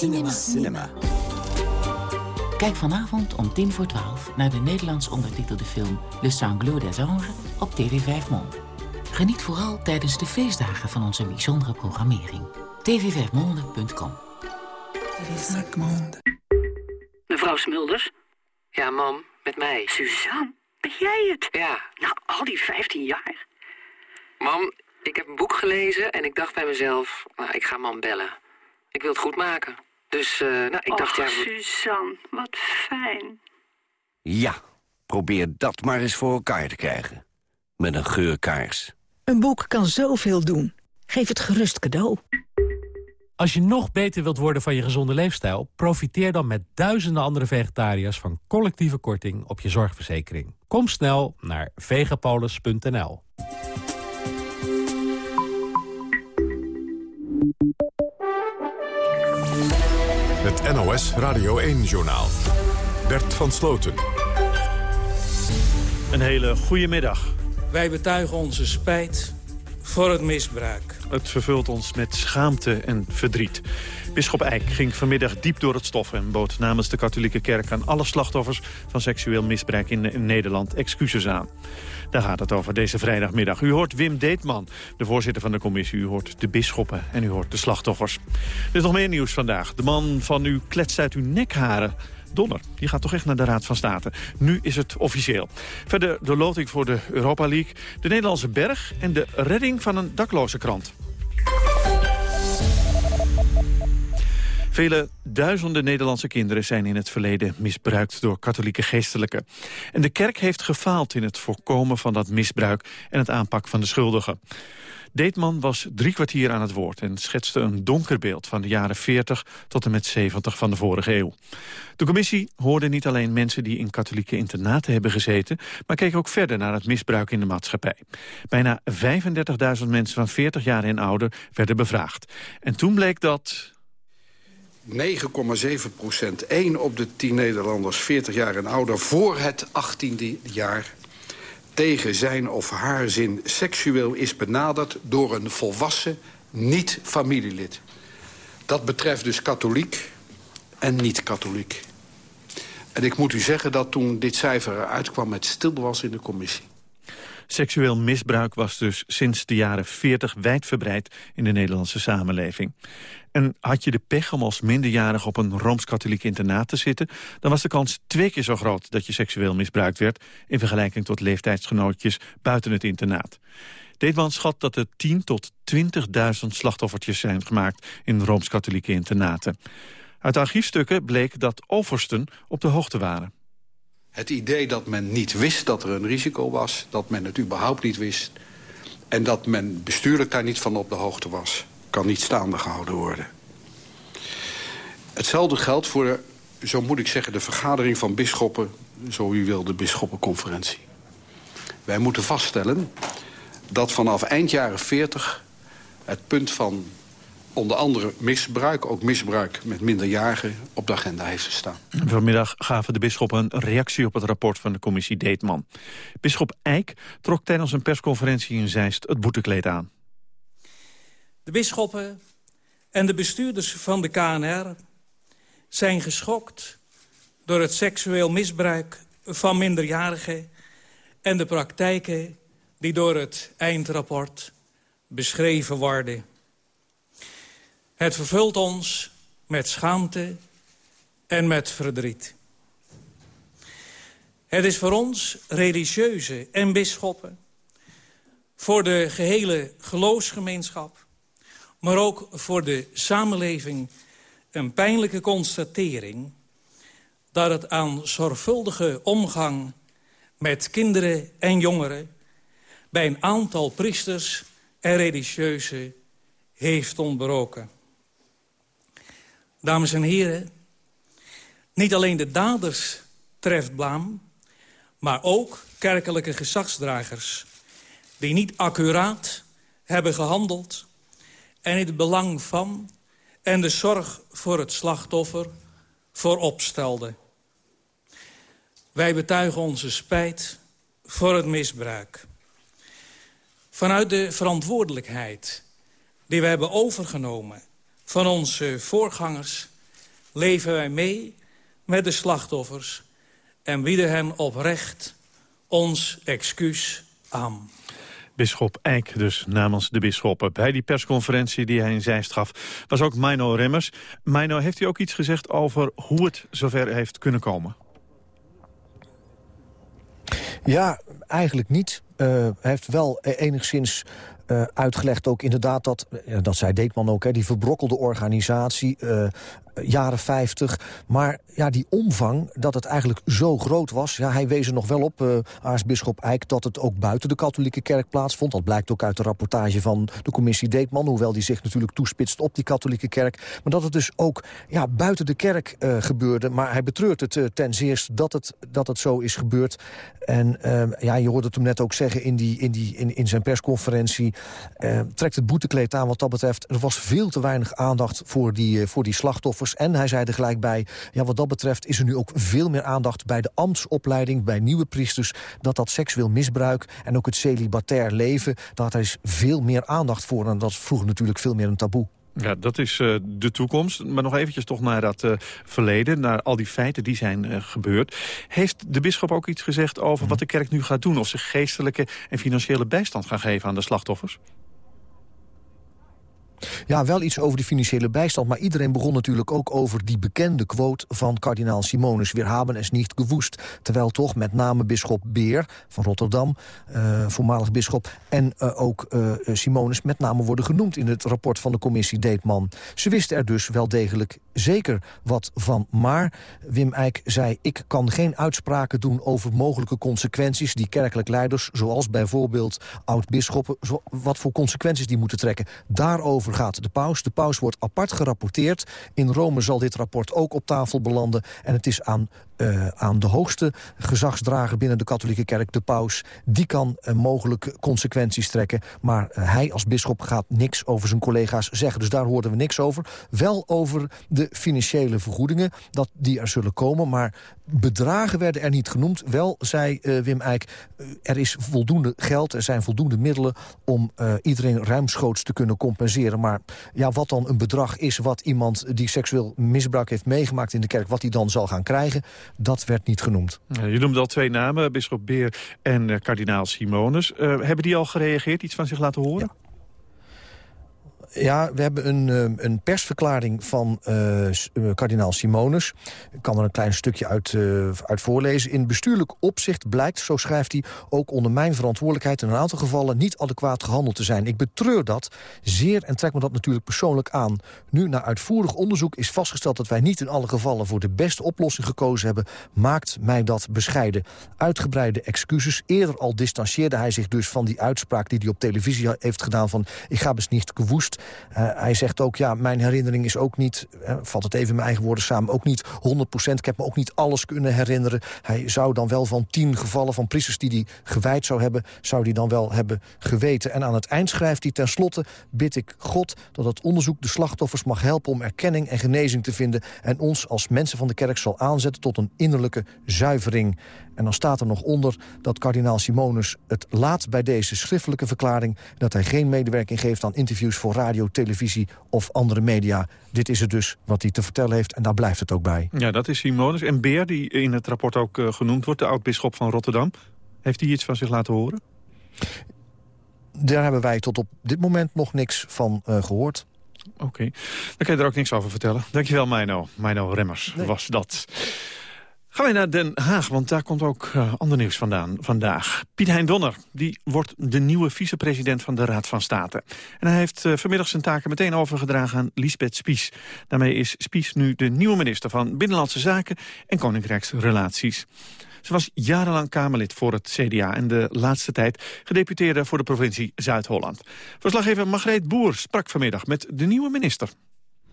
Cinema. Cinema. Kijk vanavond om tien voor twaalf naar de Nederlands ondertitelde film Le Sanglot des Anges op TV 5 Monde. Geniet vooral tijdens de feestdagen van onze bijzondere programmering. tv5monde.com Mevrouw Smulders? Ja, mam, met mij. Suzanne, ben jij het? Ja. Nou, al die 15 jaar. Mam, ik heb een boek gelezen en ik dacht bij mezelf... Nou, ik ga mam bellen. Ik wil het goed maken. Dus, uh, nou, ik dacht... Och, ja, Suzanne, wat fijn. Ja, probeer dat maar eens voor elkaar te krijgen. Met een geurkaars. Een boek kan zoveel doen. Geef het gerust cadeau. Als je nog beter wilt worden van je gezonde leefstijl... profiteer dan met duizenden andere vegetariërs... van collectieve korting op je zorgverzekering. Kom snel naar vegapolis.nl. Het NOS Radio 1-journaal. Bert van Sloten. Een hele goede middag. Wij betuigen onze spijt voor het misbruik. Het vervult ons met schaamte en verdriet. Bisschop Eijk ging vanmiddag diep door het stof... en bood namens de katholieke kerk aan alle slachtoffers... van seksueel misbruik in, Nederland excuses aan. Daar gaat het over deze vrijdagmiddag. U hoort Wim Deetman, de voorzitter van de commissie. U hoort de bisschoppen en u hoort de slachtoffers. Er is nog meer nieuws vandaag. De man van u kletst uit uw nekharen Donner, die gaat toch echt naar de Raad van State. Nu is het officieel. Verder de loting voor de Europa League, de Nederlandse berg... en de redding van een dakloze krant. Vele duizenden Nederlandse kinderen zijn in het verleden misbruikt door katholieke geestelijken. En de kerk heeft gefaald in het voorkomen van dat misbruik en het aanpak van de schuldigen. Deetman was drie kwartier aan het woord en schetste een donker beeld van de jaren 40 tot en met 70 van de vorige eeuw. De commissie hoorde niet alleen mensen die in katholieke internaten hebben gezeten, maar keek ook verder naar het misbruik in de maatschappij. Bijna 35.000 mensen van 40 jaar en ouder werden bevraagd. En toen bleek dat 9,7 procent. 1 op de 10 Nederlanders 40 jaar en ouder voor het 18e jaar tegen zijn of haar zin seksueel is benaderd door een volwassen niet-familielid. Dat betreft dus katholiek en niet-katholiek. En ik moet u zeggen dat toen dit cijfer eruit kwam... het stil was in de commissie. Seksueel misbruik was dus sinds de jaren 40 wijdverbreid in de Nederlandse samenleving. En had je de pech om als minderjarig op een Rooms-Katholiek internaat te zitten... dan was de kans twee keer zo groot dat je seksueel misbruikt werd... in vergelijking tot leeftijdsgenootjes buiten het internaat. Deetman schat dat er 10 tot 20.000 slachtoffertjes zijn gemaakt in Rooms-Katholieke internaten. Uit archiefstukken bleek dat oversten op de hoogte waren. Het idee dat men niet wist dat er een risico was... dat men het überhaupt niet wist... en dat men bestuurlijk daar niet van op de hoogte was... kan niet staande gehouden worden. Hetzelfde geldt voor, zo moet ik zeggen, de vergadering van bisschoppen... zo u wil, de bisschoppenconferentie. Wij moeten vaststellen dat vanaf eind jaren 40 het punt van onder andere misbruik, ook misbruik met minderjarigen, op de agenda heeft gestaan. Vanmiddag gaven de bisschoppen een reactie op het rapport van de commissie Deetman. Bisschop Eijk trok tijdens een persconferentie in Zeist het boetekleed aan. De bisschoppen en de bestuurders van de KNR zijn geschokt door het seksueel misbruik van minderjarigen en de praktijken die door het eindrapport beschreven worden. Het vervult ons met schaamte en met verdriet. Het is voor ons, religieuzen en bisschoppen... voor de gehele geloofsgemeenschap... maar ook voor de samenleving een pijnlijke constatering... dat het aan zorgvuldige omgang met kinderen en jongeren... bij een aantal priesters en religieuzen heeft ontbroken. Dames en heren, niet alleen de daders treft blaam... maar ook kerkelijke gezagsdragers... die niet accuraat hebben gehandeld... en in het belang van en de zorg voor het slachtoffer voorop stelden. Wij betuigen onze spijt voor het misbruik. Vanuit de verantwoordelijkheid die we hebben overgenomen van onze voorgangers... leven wij mee met de slachtoffers... en bieden hen oprecht ons excuus aan. Bisschop Eijk dus namens de bisschoppen. Bij die persconferentie die hij in Zeist gaf was ook Mino Remmers. Mino, heeft u ook iets gezegd over hoe het zover heeft kunnen komen? Ja, eigenlijk niet. Uh, hij heeft wel enigszins uh, uitgelegd ook inderdaad dat, dat zei Deetman ook... Hè, die verbrokkelde organisatie, uh, jaren 50. Maar ja, die omvang, dat het eigenlijk zo groot was... Ja, hij wees er nog wel op, uh, aartsbisschop Eijk... dat het ook buiten de katholieke kerk plaatsvond. Dat blijkt ook uit de rapportage van de commissie Deetman... hoewel die zich natuurlijk toespitst op die katholieke kerk. Maar dat het dus ook ja, buiten de kerk uh, gebeurde. Maar hij betreurt het uh, ten zeerst dat het, dat het zo is gebeurd. En ja, je hoorde het hem net ook zeggen in, die, in, die, in, in zijn persconferentie... trekt het boetekleed aan wat dat betreft. Er was veel te weinig aandacht voor die, voor die slachtoffers en hij zei er gelijk bij, ja, wat dat betreft is er nu ook veel meer aandacht bij de ambtsopleiding, bij nieuwe priesters, dat dat seksueel misbruik en ook het celibatair leven, dat er is veel meer aandacht voor. En dat is vroeger natuurlijk veel meer een taboe. Ja, dat is uh, de toekomst. Maar nog eventjes toch naar dat uh, verleden, naar al die feiten die zijn uh, gebeurd. Heeft de bisschop ook iets gezegd over wat de kerk nu gaat doen? Of ze geestelijke en financiële bijstand gaan geven aan de slachtoffers? Ja, wel iets over de financiële bijstand. Maar iedereen begon natuurlijk ook over die bekende quote van kardinaal Simonus. We hebben es niet gewoest. Terwijl toch met name bisschop Beer van Rotterdam, uh, voormalig bisschop... en uh, ook uh, Simonus met name worden genoemd in het rapport van de commissie Deetman. Ze wisten er dus wel degelijk zeker wat van. Maar Wim Eijk zei, ik kan geen uitspraken doen over mogelijke consequenties... die kerkelijk leiders, zoals bijvoorbeeld oud-bisschoppen... wat voor consequenties die moeten trekken. Daarover gaat de paus. De paus wordt apart gerapporteerd. In Rome zal dit rapport ook op tafel belanden. En het is aan uh, aan de hoogste gezagsdrager binnen de katholieke kerk, de paus. Die kan uh, mogelijk consequenties trekken. Maar uh, hij als bisschop gaat niks over zijn collega's zeggen. Dus daar hoorden we niks over. Wel over de financiële vergoedingen, dat die er zullen komen. Maar bedragen werden er niet genoemd. Wel, zei Wim Eijk, er is voldoende geld, er zijn voldoende middelen... om iedereen ruimschoots te kunnen compenseren. Maar ja, wat dan een bedrag is wat iemand die seksueel misbruik heeft meegemaakt in de kerk... wat hij dan zal gaan krijgen, dat werd niet genoemd. Je noemde al twee namen, bisschop Beer en uh, kardinaal Simonus. Uh, hebben die al gereageerd, iets van zich laten horen? Ja. Ja, we hebben een, uh, een persverklaring van uh, kardinaal Simonus. Ik kan er een klein stukje uit, uh, uit voorlezen. In bestuurlijk opzicht blijkt, zo schrijft hij... ook onder mijn verantwoordelijkheid in een aantal gevallen... niet adequaat gehandeld te zijn. Ik betreur dat zeer en trek me dat natuurlijk persoonlijk aan. Nu, na uitvoerig onderzoek is vastgesteld... dat wij niet in alle gevallen voor de beste oplossing gekozen hebben... maakt mij dat bescheiden. Uitgebreide excuses. Eerder al distancieerde hij zich dus van die uitspraak... die hij op televisie heeft gedaan van... ik ga best niet gewoest. Uh, hij zegt ook, ja, mijn herinnering is ook niet... Uh, valt het even in mijn eigen woorden samen, ook niet 100% Ik heb me ook niet alles kunnen herinneren. Hij zou dan wel van tien gevallen van priesters die hij gewijd zou hebben... zou hij dan wel hebben geweten. En aan het eind schrijft hij tenslotte... bid ik God dat het onderzoek de slachtoffers mag helpen... om erkenning en genezing te vinden... en ons als mensen van de kerk zal aanzetten tot een innerlijke zuivering. En dan staat er nog onder dat kardinaal Simonus het laat bij deze schriftelijke verklaring... dat hij geen medewerking geeft aan interviews voor radio, televisie of andere media. Dit is het dus wat hij te vertellen heeft en daar blijft het ook bij. Ja, dat is Simonus. En Beer, die in het rapport ook uh, genoemd wordt, de oud-bisschop van Rotterdam... heeft hij iets van zich laten horen? Daar hebben wij tot op dit moment nog niks van uh, gehoord. Oké, okay. dan kan je er ook niks over vertellen. Dankjewel, Meino. Meino Remmers nee. was dat. Gaan we naar Den Haag, want daar komt ook uh, ander nieuws vandaan vandaag. Piet Hein Donner die wordt de nieuwe vicepresident van de Raad van State. En hij heeft uh, vanmiddag zijn taken meteen overgedragen aan Lisbeth Spies. Daarmee is Spies nu de nieuwe minister van Binnenlandse Zaken en Koninkrijksrelaties. Ze was jarenlang Kamerlid voor het CDA en de laatste tijd gedeputeerde voor de provincie Zuid-Holland. Verslaggever Margreet Boer sprak vanmiddag met de nieuwe minister.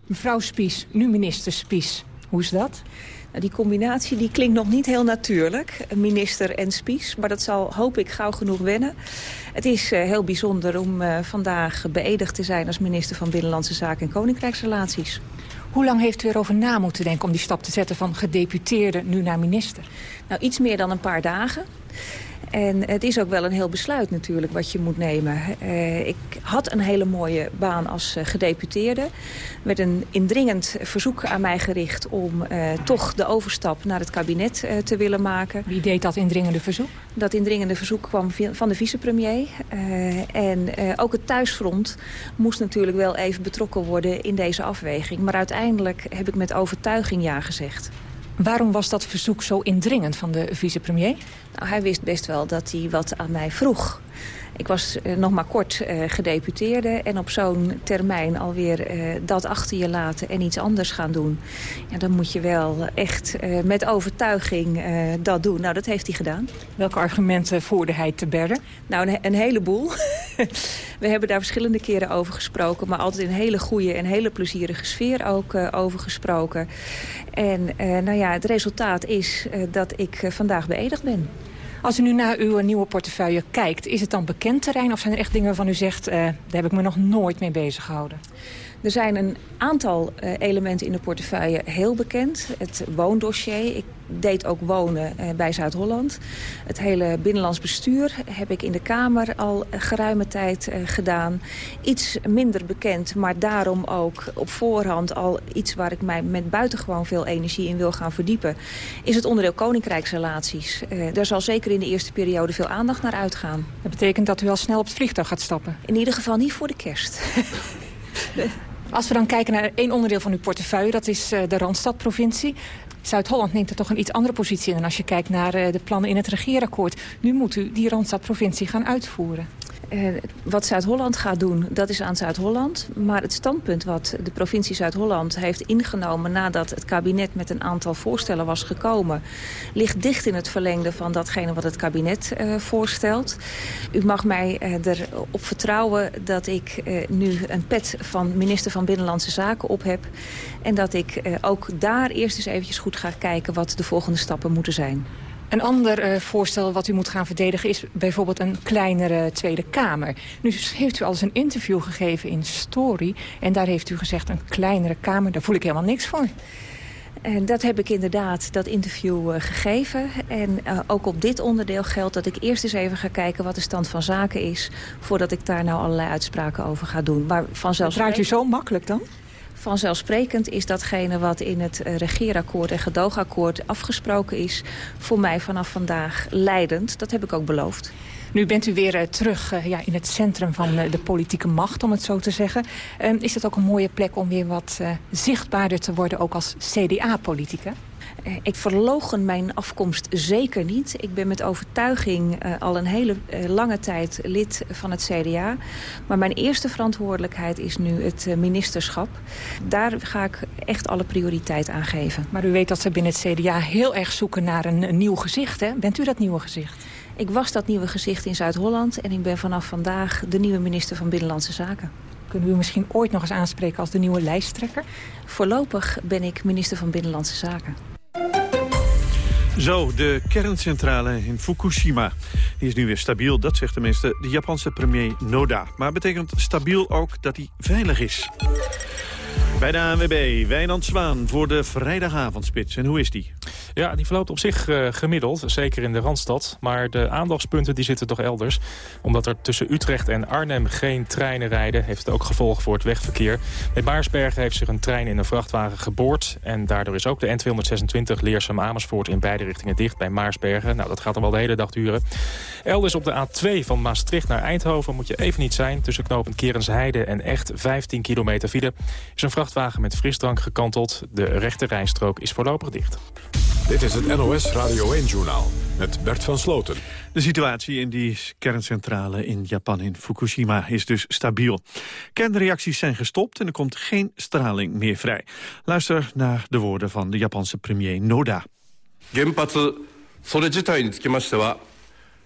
Mevrouw Spies, nu minister Spies. Hoe is dat? Nou, die combinatie die klinkt nog niet heel natuurlijk, minister en spies. Maar dat zal, hoop ik, gauw genoeg wennen. Het is uh, heel bijzonder om uh, vandaag beëdigd te zijn... als minister van Binnenlandse Zaken en Koninkrijksrelaties. Hoe lang heeft u erover na moeten denken om die stap te zetten... van gedeputeerde nu naar minister? Nou, iets meer dan een paar dagen. En het is ook wel een heel besluit natuurlijk wat je moet nemen. Uh, ik had een hele mooie baan als uh, gedeputeerde. Met een indringend verzoek aan mij gericht om uh, toch de overstap naar het kabinet te willen maken. Wie deed dat indringende verzoek? Dat indringende verzoek kwam van de vicepremier. en ook het thuisfront moest natuurlijk wel even betrokken worden in deze afweging. Maar uiteindelijk heb ik met overtuiging ja gezegd. Waarom was dat verzoek zo indringend van de vicepremier? Nou, hij wist best wel dat hij wat aan mij vroeg. Ik was uh, nog maar kort uh, gedeputeerde en op zo'n termijn alweer uh, dat achter je laten en iets anders gaan doen. Ja, dan moet je wel echt met overtuiging dat doen. Nou, dat heeft hij gedaan. Welke argumenten voerde hij te berden? Nou, een, een heleboel. We hebben daar verschillende keren over gesproken, maar altijd in een hele goede en hele plezierige sfeer ook over gesproken. En nou ja, het resultaat is dat ik vandaag beëdigd ben. Als u nu naar uw nieuwe portefeuille kijkt, is het dan bekend terrein... of zijn er echt dingen waarvan u zegt, uh, daar heb ik me nog nooit mee bezig gehouden? Er zijn een aantal uh, elementen in de portefeuille heel bekend. Het woondossier. Ik deed ook wonen uh, bij Zuid-Holland. Het hele binnenlands bestuur heb ik in de Kamer al geruime tijd uh, gedaan. Iets minder bekend, maar daarom ook op voorhand al iets waar ik mij met buitengewoon veel energie in wil gaan verdiepen. Is het onderdeel koninkrijksrelaties. daar zal zeker in de eerste periode veel aandacht naar uitgaan. Dat betekent dat u al snel op het vliegtuig gaat stappen? In ieder geval niet voor de kerst. Als we dan kijken naar één onderdeel van uw portefeuille, dat is uh, de Randstadprovincie. Zuid-Holland neemt er toch een iets andere positie in. En als je kijkt naar uh, de plannen in het regeerakkoord... nu moet u die Randstadprovincie gaan uitvoeren. Uh, wat Zuid-Holland gaat doen, dat is aan Zuid-Holland. Maar het standpunt wat de provincie Zuid-Holland heeft ingenomen... nadat het kabinet met een aantal voorstellen was gekomen... ligt dicht in het verlengde van datgene wat het kabinet uh, voorstelt. U mag mij uh, erop vertrouwen dat ik nu een pet van minister van Binnenlandse Zaken op heb. En dat ik ook daar eerst eens eventjes goed ga kijken... wat de volgende stappen moeten zijn. Een ander uh, voorstel wat u moet gaan verdedigen is bijvoorbeeld een kleinere Tweede Kamer. Nu heeft u al eens een interview gegeven in Story en daar heeft u gezegd een kleinere Kamer, daar voel ik helemaal niks voor. En dat heb ik inderdaad, dat interview, uh, gegeven. En uh, ook op dit onderdeel geldt dat ik eerst eens even ga kijken... wat de stand van zaken is... voordat ik daar nou allerlei uitspraken over ga doen. Maar vanzelfsprekend... U zo makkelijk dan? Vanzelfsprekend is datgene wat in het regeerakkoord en gedoogakkoord afgesproken is... voor mij vanaf vandaag leidend. Dat heb ik ook beloofd. Nu bent u weer uh, terug uh, ja, in het centrum van de politieke macht, om het zo te zeggen. is dat ook een mooie plek om weer wat zichtbaarder te worden, ook als CDA-politica? Ik verlogen mijn afkomst zeker niet. Ik ben met overtuiging uh, al een hele uh, lange tijd lid van het CDA. Maar mijn eerste verantwoordelijkheid is nu het uh, ministerschap. Daar ga ik echt alle prioriteit aan geven. Maar u weet dat ze binnen het CDA heel erg zoeken naar een, een nieuw gezicht, hè? Bent u dat nieuwe gezicht? Ik was dat nieuwe gezicht in Zuid-Holland en ik ben vanaf vandaag de nieuwe minister van Binnenlandse Zaken. Kunnen we u misschien ooit nog eens aanspreken als de nieuwe lijsttrekker? Voorlopig ben ik minister van Binnenlandse Zaken. Zo, de kerncentrale in Fukushima. Die is nu weer stabiel, dat zegt tenminste de Japanse premier Noda. Maar betekent stabiel ook dat hij veilig is. Bij de ANWB, Wijnand Zwaan voor de vrijdagavondspits. En hoe is die? Ja, die verloopt op zich uh, gemiddeld, zeker in de Randstad. Maar de aandachtspunten die zitten toch elders. Omdat er tussen Utrecht en Arnhem geen treinen rijden... heeft het ook gevolgen voor het wegverkeer. Bij Maarsbergen heeft zich een trein in een vrachtwagen geboord. En daardoor is ook de N226 Leersum-Amersfoort in beide richtingen dicht bij Maarsbergen. Nou, dat gaat dan wel de hele dag duren. Elders op de A2 van Maastricht naar Eindhoven moet je even niet zijn. Tussen knooppunt Kerensheide en echt 15 kilometer file. Is een vrachtwagen met frisdrank gekanteld. De rechte rijstrook is voorlopig dicht. Dit is het NOS Radio 1-journaal met Bert van Sloten. De situatie in die kerncentrale in Japan, in Fukushima, is dus stabiel. Kernreacties zijn gestopt en er komt geen straling meer vrij. Luister naar de woorden van de Japanse premier Noda. 原発それ自体につきましては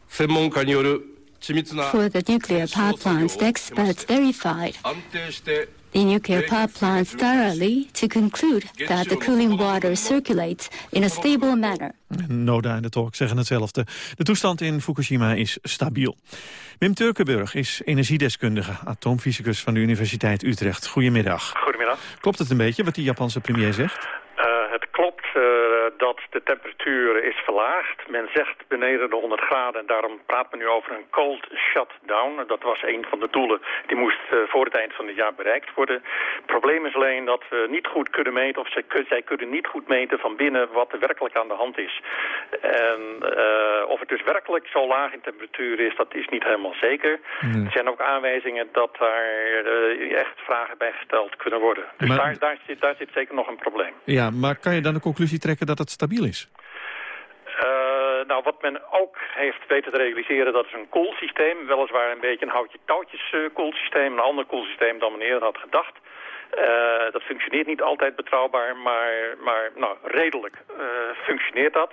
専門家による緻密な For the nuclear power plants, the experts verified 安定して the nuclear power plants thoroughly to conclude that the cooling water circulates in a stable manner. Noda en de Talk zeggen hetzelfde. De toestand in Fukushima is stabiel. Wim Turkenburg is energiedeskundige, atoomfysicus van de Universiteit Utrecht. Goedemiddag. Goedemiddag. Klopt het een beetje wat die Japanse premier zegt? Uh, het klopt uh, de temperatuur is verlaagd. Men zegt beneden de 100 graden en daarom praat men nu over een cold shutdown. Dat was een van de doelen die moest uh, voor het eind van het jaar bereikt worden. Het probleem is alleen dat we niet goed kunnen meten, of zij, zij kunnen niet goed meten van binnen wat er werkelijk aan de hand is. En of het dus werkelijk zo laag in temperatuur is, dat is niet helemaal zeker. Nee. Er zijn ook aanwijzingen dat daar echt vragen bij gesteld kunnen worden. Dus maar... daar, daar, zit, daar zit zeker nog een probleem. Ja, maar kan je dan de conclusie trekken dat het stabiel is? Uh, nou, wat men ook heeft weten te realiseren, dat is een koelsysteem. Weliswaar een beetje een houtje-touwtjes uh, koelsysteem, een ander koelsysteem dan men eerder had gedacht. Uh, dat functioneert niet altijd betrouwbaar, maar, maar nou, redelijk functioneert dat.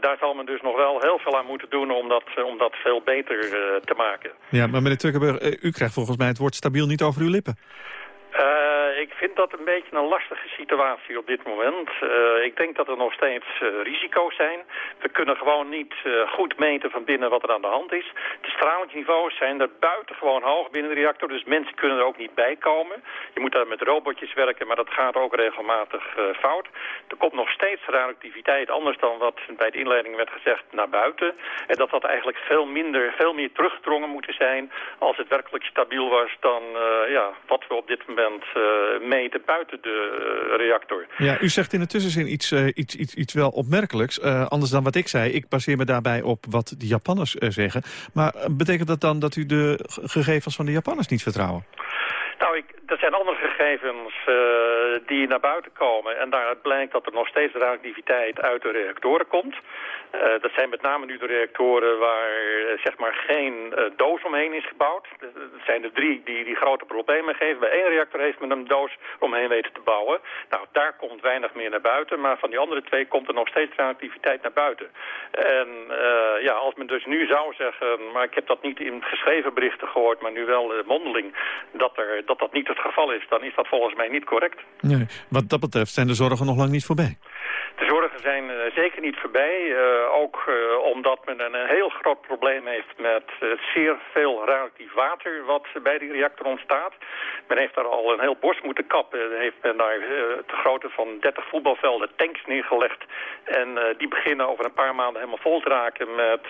daar zal men dus nog wel heel veel aan moeten doen om dat, om dat veel beter te maken. Ja, maar meneer Tukkenburg, u krijgt volgens mij het woord stabiel niet over uw lippen. Uh, ik vind dat een beetje een lastige situatie op dit moment. Uh, ik denk dat er nog steeds uh, risico's zijn. We kunnen gewoon niet goed meten van binnen wat er aan de hand is. De stralingsniveaus zijn er buitengewoon hoog binnen de reactor, dus mensen kunnen er ook niet bij komen. Je moet daar met robotjes werken, maar dat gaat ook regelmatig fout. Er komt nog steeds radioactiviteit, anders dan wat bij de inleiding werd gezegd, naar buiten. En dat dat eigenlijk veel minder, veel meer teruggedrongen moeten zijn als het werkelijk stabiel was dan ja, wat we op dit moment meten buiten de uh, reactor. Ja, u zegt in de tussenzin iets, uh, iets, iets, iets wel opmerkelijks. anders dan wat ik zei. Ik baseer me daarbij op wat de Japanners zeggen. Maar betekent dat dan dat u de gegevens van de Japanners niet vertrouwen? Nou, Nou, zijn andere gegevens uh, die naar buiten komen. En daaruit blijkt dat er nog steeds radioactiviteit uit de reactoren komt. Uh, dat zijn met name nu de reactoren waar zeg maar geen doos omheen is gebouwd. Dat zijn de drie die, die grote problemen geven. Bij één reactor heeft men een doos omheen weten te bouwen. Nou, daar komt weinig meer naar buiten. Maar van die andere twee komt er nog steeds radioactiviteit naar buiten. En ja, als men dus nu zou zeggen... maar ik heb dat niet in geschreven berichten gehoord... maar nu wel mondeling... dat er dat dat niet het geval is, dan is dat volgens mij niet correct. Nee, wat dat betreft zijn de zorgen nog lang niet voorbij. De zorgen zijn uh, zeker niet voorbij. Uh, ook uh, omdat men een heel groot probleem heeft met zeer veel radioactief water wat bij die reactor ontstaat. Men heeft daar al een heel bos moeten kappen. Heeft men daar te grootte van 30 voetbalvelden tanks neergelegd. En die beginnen over een paar maanden helemaal vol te raken met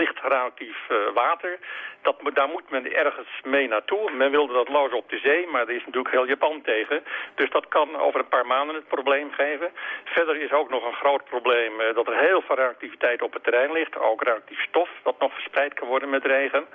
licht radioactief water. Dat, daar moet men ergens mee naartoe. Men wilde dat lozen op de zee, maar er is natuurlijk heel Japan tegen. Dus dat kan over een paar maanden het probleem geven. Verder is ook nog een groot probleem uh, dat er heel veel radioactiviteit op het terrein ligt. Ook radioactief stof, wat nog verspreid kan worden met regen.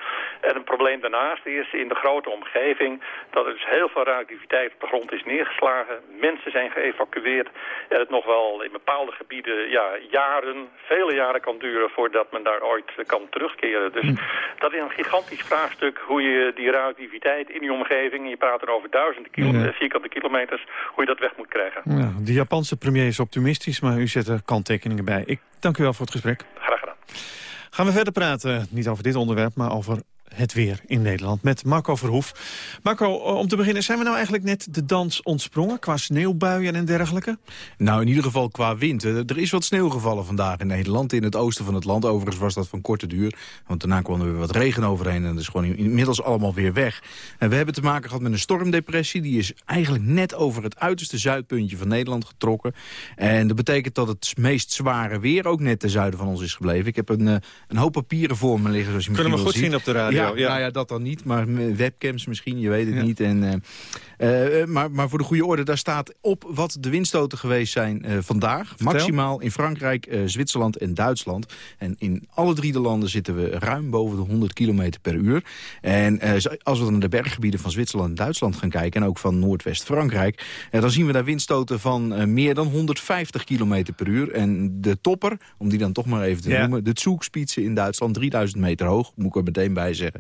En een probleem daarnaast is in de grote omgeving dat er dus heel veel radioactiviteit op de grond is neergeslagen. Mensen zijn geëvacueerd en het nog wel in bepaalde gebieden ja, jaren, vele jaren kan duren voordat men daar ooit kan terugkeren. Dus hm. dat is een gigantisch vraagstuk hoe je die radioactiviteit in die omgeving, je praat er over duizenden kilo, vierkante kilometers, hoe je dat weg moet krijgen. Ja, de Japanse premier is optimistisch, maar u zet er kanttekeningen bij. Ik dank u wel voor het gesprek. Graag gedaan. Gaan we verder praten, niet over dit onderwerp, maar over het weer in Nederland met Marco Verhoef. Marco, eh, om te beginnen, zijn we nou eigenlijk net de dans ontsprongen... qua sneeuwbuien en dergelijke? Nou, in ieder geval qua wind. Er is wat sneeuw gevallen vandaag in Nederland, in het oosten van het land. Overigens was dat van korte duur, want daarna kwam er weer wat regen overheen... en dat is gewoon inmiddels allemaal weer weg. En we hebben te maken gehad met een stormdepressie. Die is eigenlijk net over het uiterste zuidpuntje van Nederland getrokken. En dat betekent dat het meest zware weer ook net ten zuiden van ons is gebleven. Ik heb een, eh, een hoop papieren voor me liggen, zoals je Kunnen we goed zien op de radio. Ja, ja. Nou ja, dat dan niet, maar webcams misschien, je weet het niet. En, uh, maar, maar voor de goede orde, daar staat op wat de windstoten geweest zijn uh, vandaag. Vertel. Maximaal in Frankrijk, Zwitserland en Duitsland. En in alle drie de landen zitten we ruim boven de 100 km per uur. En als we dan naar de berggebieden van Zwitserland en Duitsland gaan kijken... en ook van Noordwest-Frankrijk... dan zien we daar windstoten van meer dan 150 km per uur. En de topper, om die dan toch maar even te ja. noemen... de Zugspitze in Duitsland, 3000 meter hoog, moet ik er meteen bij zeggen.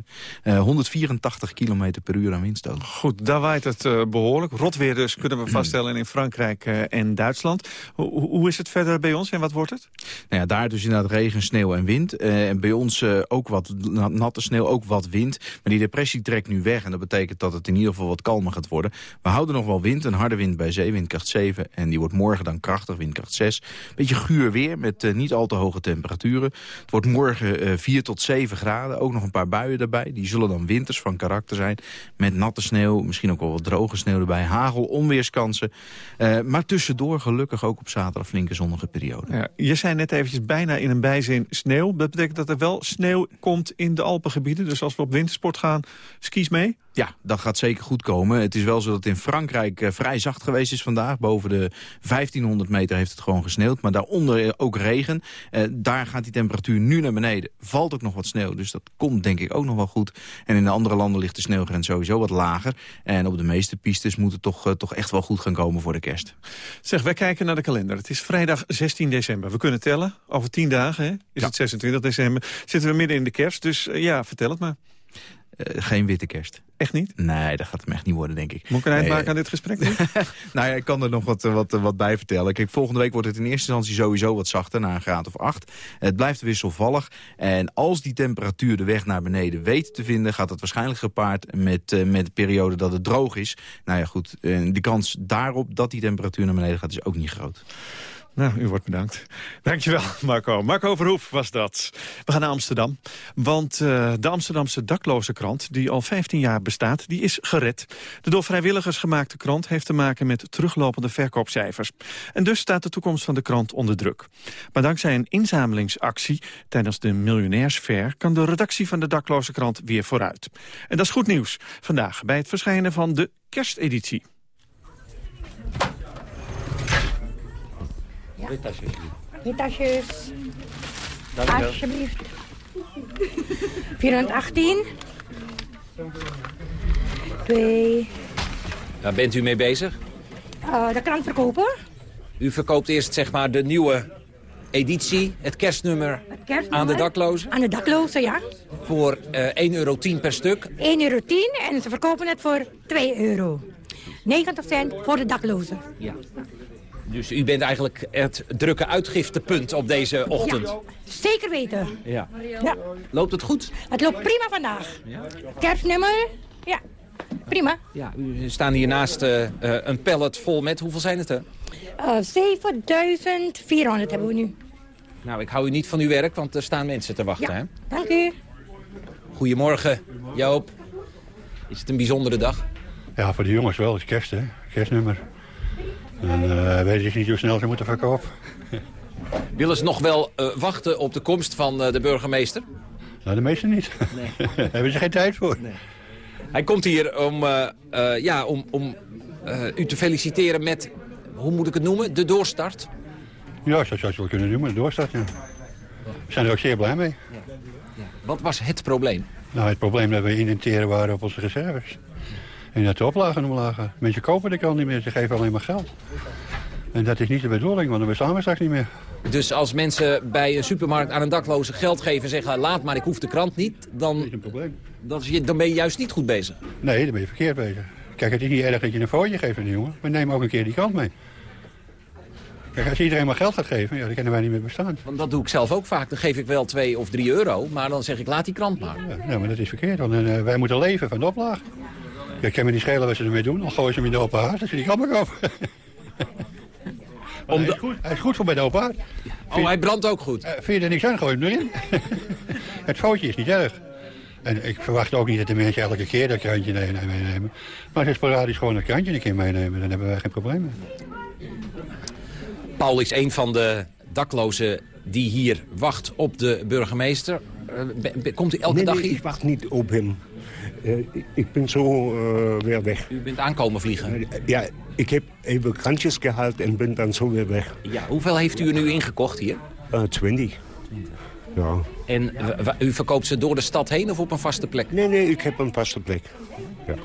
Uh, 184 km per uur aan windstoten. Goed, daar waait het uh, behoorlijk. Rot weer dus, kunnen we vaststellen in Frankrijk uh, en Duitsland. Ho hoe is het verder bij ons en wat wordt het? Nou ja, daar dus inderdaad regen, sneeuw en wind. En bij ons ook wat natte sneeuw, ook wat wind. Maar die depressie trekt nu weg en dat betekent dat het in ieder geval wat kalmer gaat worden. We houden nog wel wind, een harde wind bij zee, windkracht 7. En die wordt morgen dan krachtig, windkracht 6. Beetje guur weer met niet al te hoge temperaturen. Het wordt morgen 4 tot 7 graden, ook nog een paar buien Die zullen dan winters van karakter zijn. Met natte sneeuw, misschien ook wel wat droge sneeuw erbij. Hagel, onweerskansen. Uh, maar tussendoor gelukkig ook op zaterdag flinke zonnige periode. Ja, je zei net eventjes bijna in een bijzin sneeuw. Dat betekent dat er wel sneeuw komt in de Alpengebieden. Dus als we op wintersport gaan, skis mee? Ja, dat gaat zeker goed komen. Het is wel zo dat in Frankrijk uh, vrij zacht geweest is vandaag. Boven de 1500 meter heeft het gewoon gesneeuwd. Maar daaronder ook regen. Uh, daar gaat die temperatuur nu naar beneden. Valt ook nog wat sneeuw, dus dat komt denk ik ook nog wel goed. En in de andere landen ligt de sneeuwgrens sowieso wat lager. En op de meeste pistes moet het toch, uh, toch echt wel goed gaan komen voor de kerst. Zeg, wij kijken naar de kalender. Het is vrijdag 16 december. We kunnen tellen. Over 10 dagen hè? is ja. het 26 december. Zitten we midden in de kerst. Dus ja, vertel het maar. Uh, geen witte kerst. Echt niet? Nee, dat gaat hem echt niet worden, denk ik. Moet ik een eind maken aan dit gesprek nou ja, ik kan er nog wat, wat, wat bij vertellen. Kijk, volgende week wordt het in eerste instantie sowieso wat zachter, na een graad of acht. Het blijft wisselvallig. En als die temperatuur de weg naar beneden weet te vinden... gaat het waarschijnlijk gepaard met, uh, met de periode dat het droog is. Nou ja, goed, uh, de kans daarop dat die temperatuur naar beneden gaat is ook niet groot. Nou, u wordt bedankt. Dankjewel, Marco. Marco Verhoef was dat. We gaan naar Amsterdam. Want uh, de Amsterdamse dakloze krant, die al 15 jaar bestaat, die is gered. De door vrijwilligers gemaakte krant heeft te maken met teruglopende verkoopcijfers. En dus staat de toekomst van de krant onder druk. Maar dankzij een inzamelingsactie tijdens de Miljonairsfair... kan de redactie van de dakloze krant weer vooruit. En dat is goed nieuws. Vandaag bij het verschijnen van de kersteditie. Wittasjes. Wittasjes. Alsjeblieft. 418. twee. Daar bent u mee bezig? Uh, de krant verkopen. U verkoopt eerst zeg maar de nieuwe editie, het kerstnummer, het kerstnummer aan de daklozen? Aan de daklozen, ja. Voor uh, 1,10 euro per stuk? 1,10 euro en ze verkopen het voor 2 euro. 90 cent voor de daklozen. Ja. Dus u bent eigenlijk het drukke uitgiftepunt op deze ochtend? Ja, zeker weten. Ja. ja. Loopt het goed? Het loopt prima vandaag. Ja. Kerstnummer, ja, prima. Ja, u staan hier naast uh, een pallet vol met, hoeveel zijn het er? Uh, 7400 hebben we nu. Nou, ik hou u niet van uw werk, want er staan mensen te wachten. Ja, hè? dank u. Goedemorgen, Joop. Is het een bijzondere dag? Ja, voor de jongens wel. Het is kerst, hè. Kerstnummer. En uh, weet ik niet hoe snel ze moeten verkopen. Willen ze nog wel uh, wachten op de komst van uh, de burgemeester? Nou, de meesten niet. Nee. Daar hebben ze geen tijd voor. Nee. Hij komt hier om, ja, om, om u te feliciteren met, hoe moet ik het noemen, de doorstart? Ja, dat zou je wel kunnen noemen, de doorstart, ja. We zijn er ook zeer blij mee. Ja. Ja. Wat was het probleem? Nou, het probleem dat we inenteren waren op onze reserves. En dat de oplagen omlaag gaan. Mensen kopen de krant niet meer, ze geven alleen maar geld. En dat is niet de bedoeling, want dan bestaan we straks niet meer. Dus als mensen bij een supermarkt aan een dakloze geld geven en zeggen... laat maar, ik hoef de krant niet, dan, dat is een probleem. Dan, is je, dan ben je juist niet goed bezig. Nee, dan ben je verkeerd bezig. Kijk, het is niet erg dat je een fooitje geeft aan die jongen. Maar neem ook een keer die krant mee. Kijk, als iedereen maar geld gaat geven, ja, dan kunnen wij niet meer bestaan. Want dat doe ik zelf ook vaak. Dan geef ik wel 2 of 3 euro, maar dan zeg ik laat die krant maar. Ja, ja maar dat is verkeerd, want uh, wij moeten leven van de oplaag. Ja, ik kan me niet schelen wat ze ermee doen. Dan gooien ze hem in de open haard, die kan maar kopen. Om hij, is goed, hij is goed voor bij de open haard. Oh, hij brandt ook goed? Uh, vind je er niks aan, gooi hem erin. het foutje is niet erg. En ik verwacht ook niet dat de mensen elke keer dat krantje meenemen. Maar als ze sporadisch gewoon een krantje een keer meenemen, dan hebben wij geen probleem. Paul is een van de daklozen die hier wacht op de burgemeester. Uh, komt hij elke nee, dag nee, hier? ik wacht niet op hem. Uh, ik ben zo uh, weer weg. U bent aankomen vliegen? ja, ik heb even krantjes gehaald en ben dan zo weer weg. Ja, hoeveel heeft u er nu ingekocht hier? 20. Ja. En u verkoopt ze door de stad heen of op een vaste plek? Nee, nee, ik heb een vaste plek. Ja.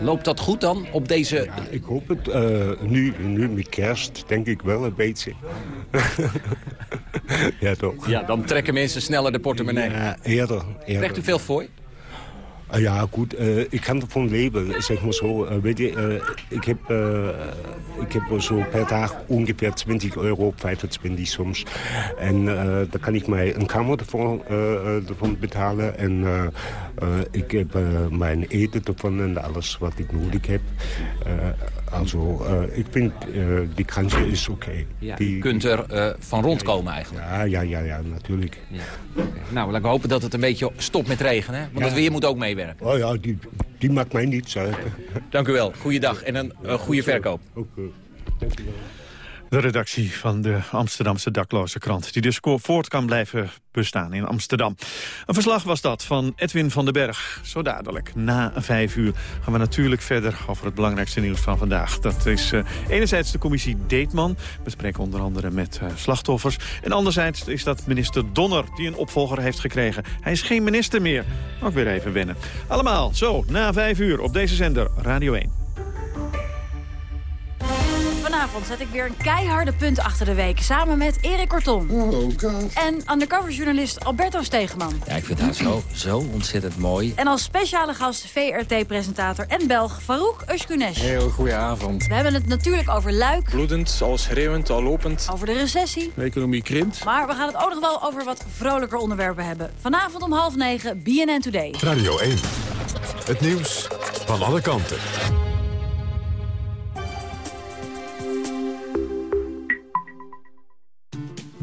Loopt dat goed dan op deze... Ja, ik hoop het. Nu, nu met kerst denk ik wel een beetje. ja, toch. Ja, dan trekken mensen sneller de portemonnee. Ja, eerder. eerder. Krijgt u veel fooi? Uh, ja, goed. Uh, ik kan ervan leven, zeg maar zo. weet je, ik heb, ik heb zo per dag ongeveer 20 euro, 25 soms. En dan kan ik mij een kamer ervan betalen. En ik heb mijn eten ervan en alles wat ik nodig heb. Also, ik vind die krantje is oké. Okay. Ja, je kunt er van rondkomen eigenlijk. Ja, ja, ja, ja natuurlijk. Ja. Okay. Nou, laten we hopen dat het een beetje stopt met regen, hè? Want ja. het weer moet ook meewerken. Oh ja, die, die maakt mij niets uit. Dank u wel. Goeiedag en een goede verkoop. Oké, okay. dank u wel. De redactie van de Amsterdamse dakloze krant... die dus voort kan blijven bestaan in Amsterdam. Een verslag was dat van Edwin van den Berg. Zo dadelijk, na vijf uur, gaan we natuurlijk verder... over het belangrijkste nieuws van vandaag. Dat is uh, enerzijds de commissie Deetman. We spreken onder andere met uh, slachtoffers. En anderzijds is dat minister Donner, die een opvolger heeft gekregen. Hij is geen minister meer. Ook weer even wennen. Allemaal, zo, na vijf uur op deze zender Radio 1. Vanavond zet ik weer een keiharde punt achter de week. Samen met Erik Kortom. Oh god. En undercoverjournalist Alberto Stegeman. Ja, ik vind haar zo, zo ontzettend mooi. En als speciale gast VRT-presentator en Belg Farouk Uskunesh. Heel goede avond. We hebben het natuurlijk over Luik. Bloedend, al schreeuwend, al lopend. Over de recessie. De economie krimpt. Maar we gaan het ook nog wel over wat vrolijker onderwerpen hebben. Vanavond om half negen, BNN Today. Radio 1. Het nieuws van alle kanten.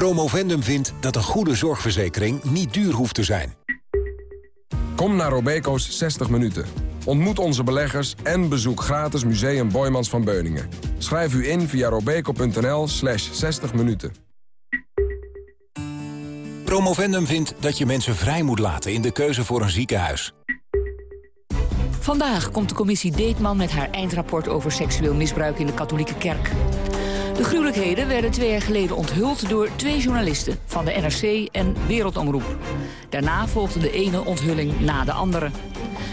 Promovendum vindt dat een goede zorgverzekering niet duur hoeft te zijn. Kom naar Robeco's 60 minuten. Ontmoet onze beleggers en bezoek gratis Museum Boymans van Beuningen. Schrijf u in via robeco.nl slash 60 minuten. Promovendum vindt dat je mensen vrij moet laten in de keuze voor een ziekenhuis. Vandaag komt de commissie Deetman met haar eindrapport over seksueel misbruik in de katholieke kerk. De gruwelijkheden werden twee jaar geleden onthuld door twee journalisten van de NRC en Wereldomroep. Daarna volgde de ene onthulling na de andere.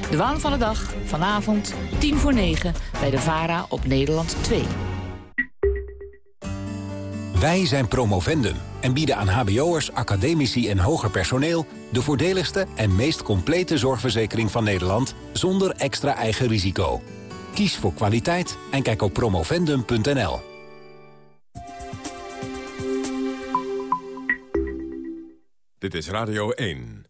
De waan van de dag, vanavond, 10 voor 9, bij de VARA op Nederland 2. Wij zijn Promovendum en bieden aan hbo'ers, academici en hoger personeel... de voordeligste en meest complete zorgverzekering van Nederland... zonder extra eigen risico. Kies voor kwaliteit en kijk op promovendum.nl. Dit is Radio 1.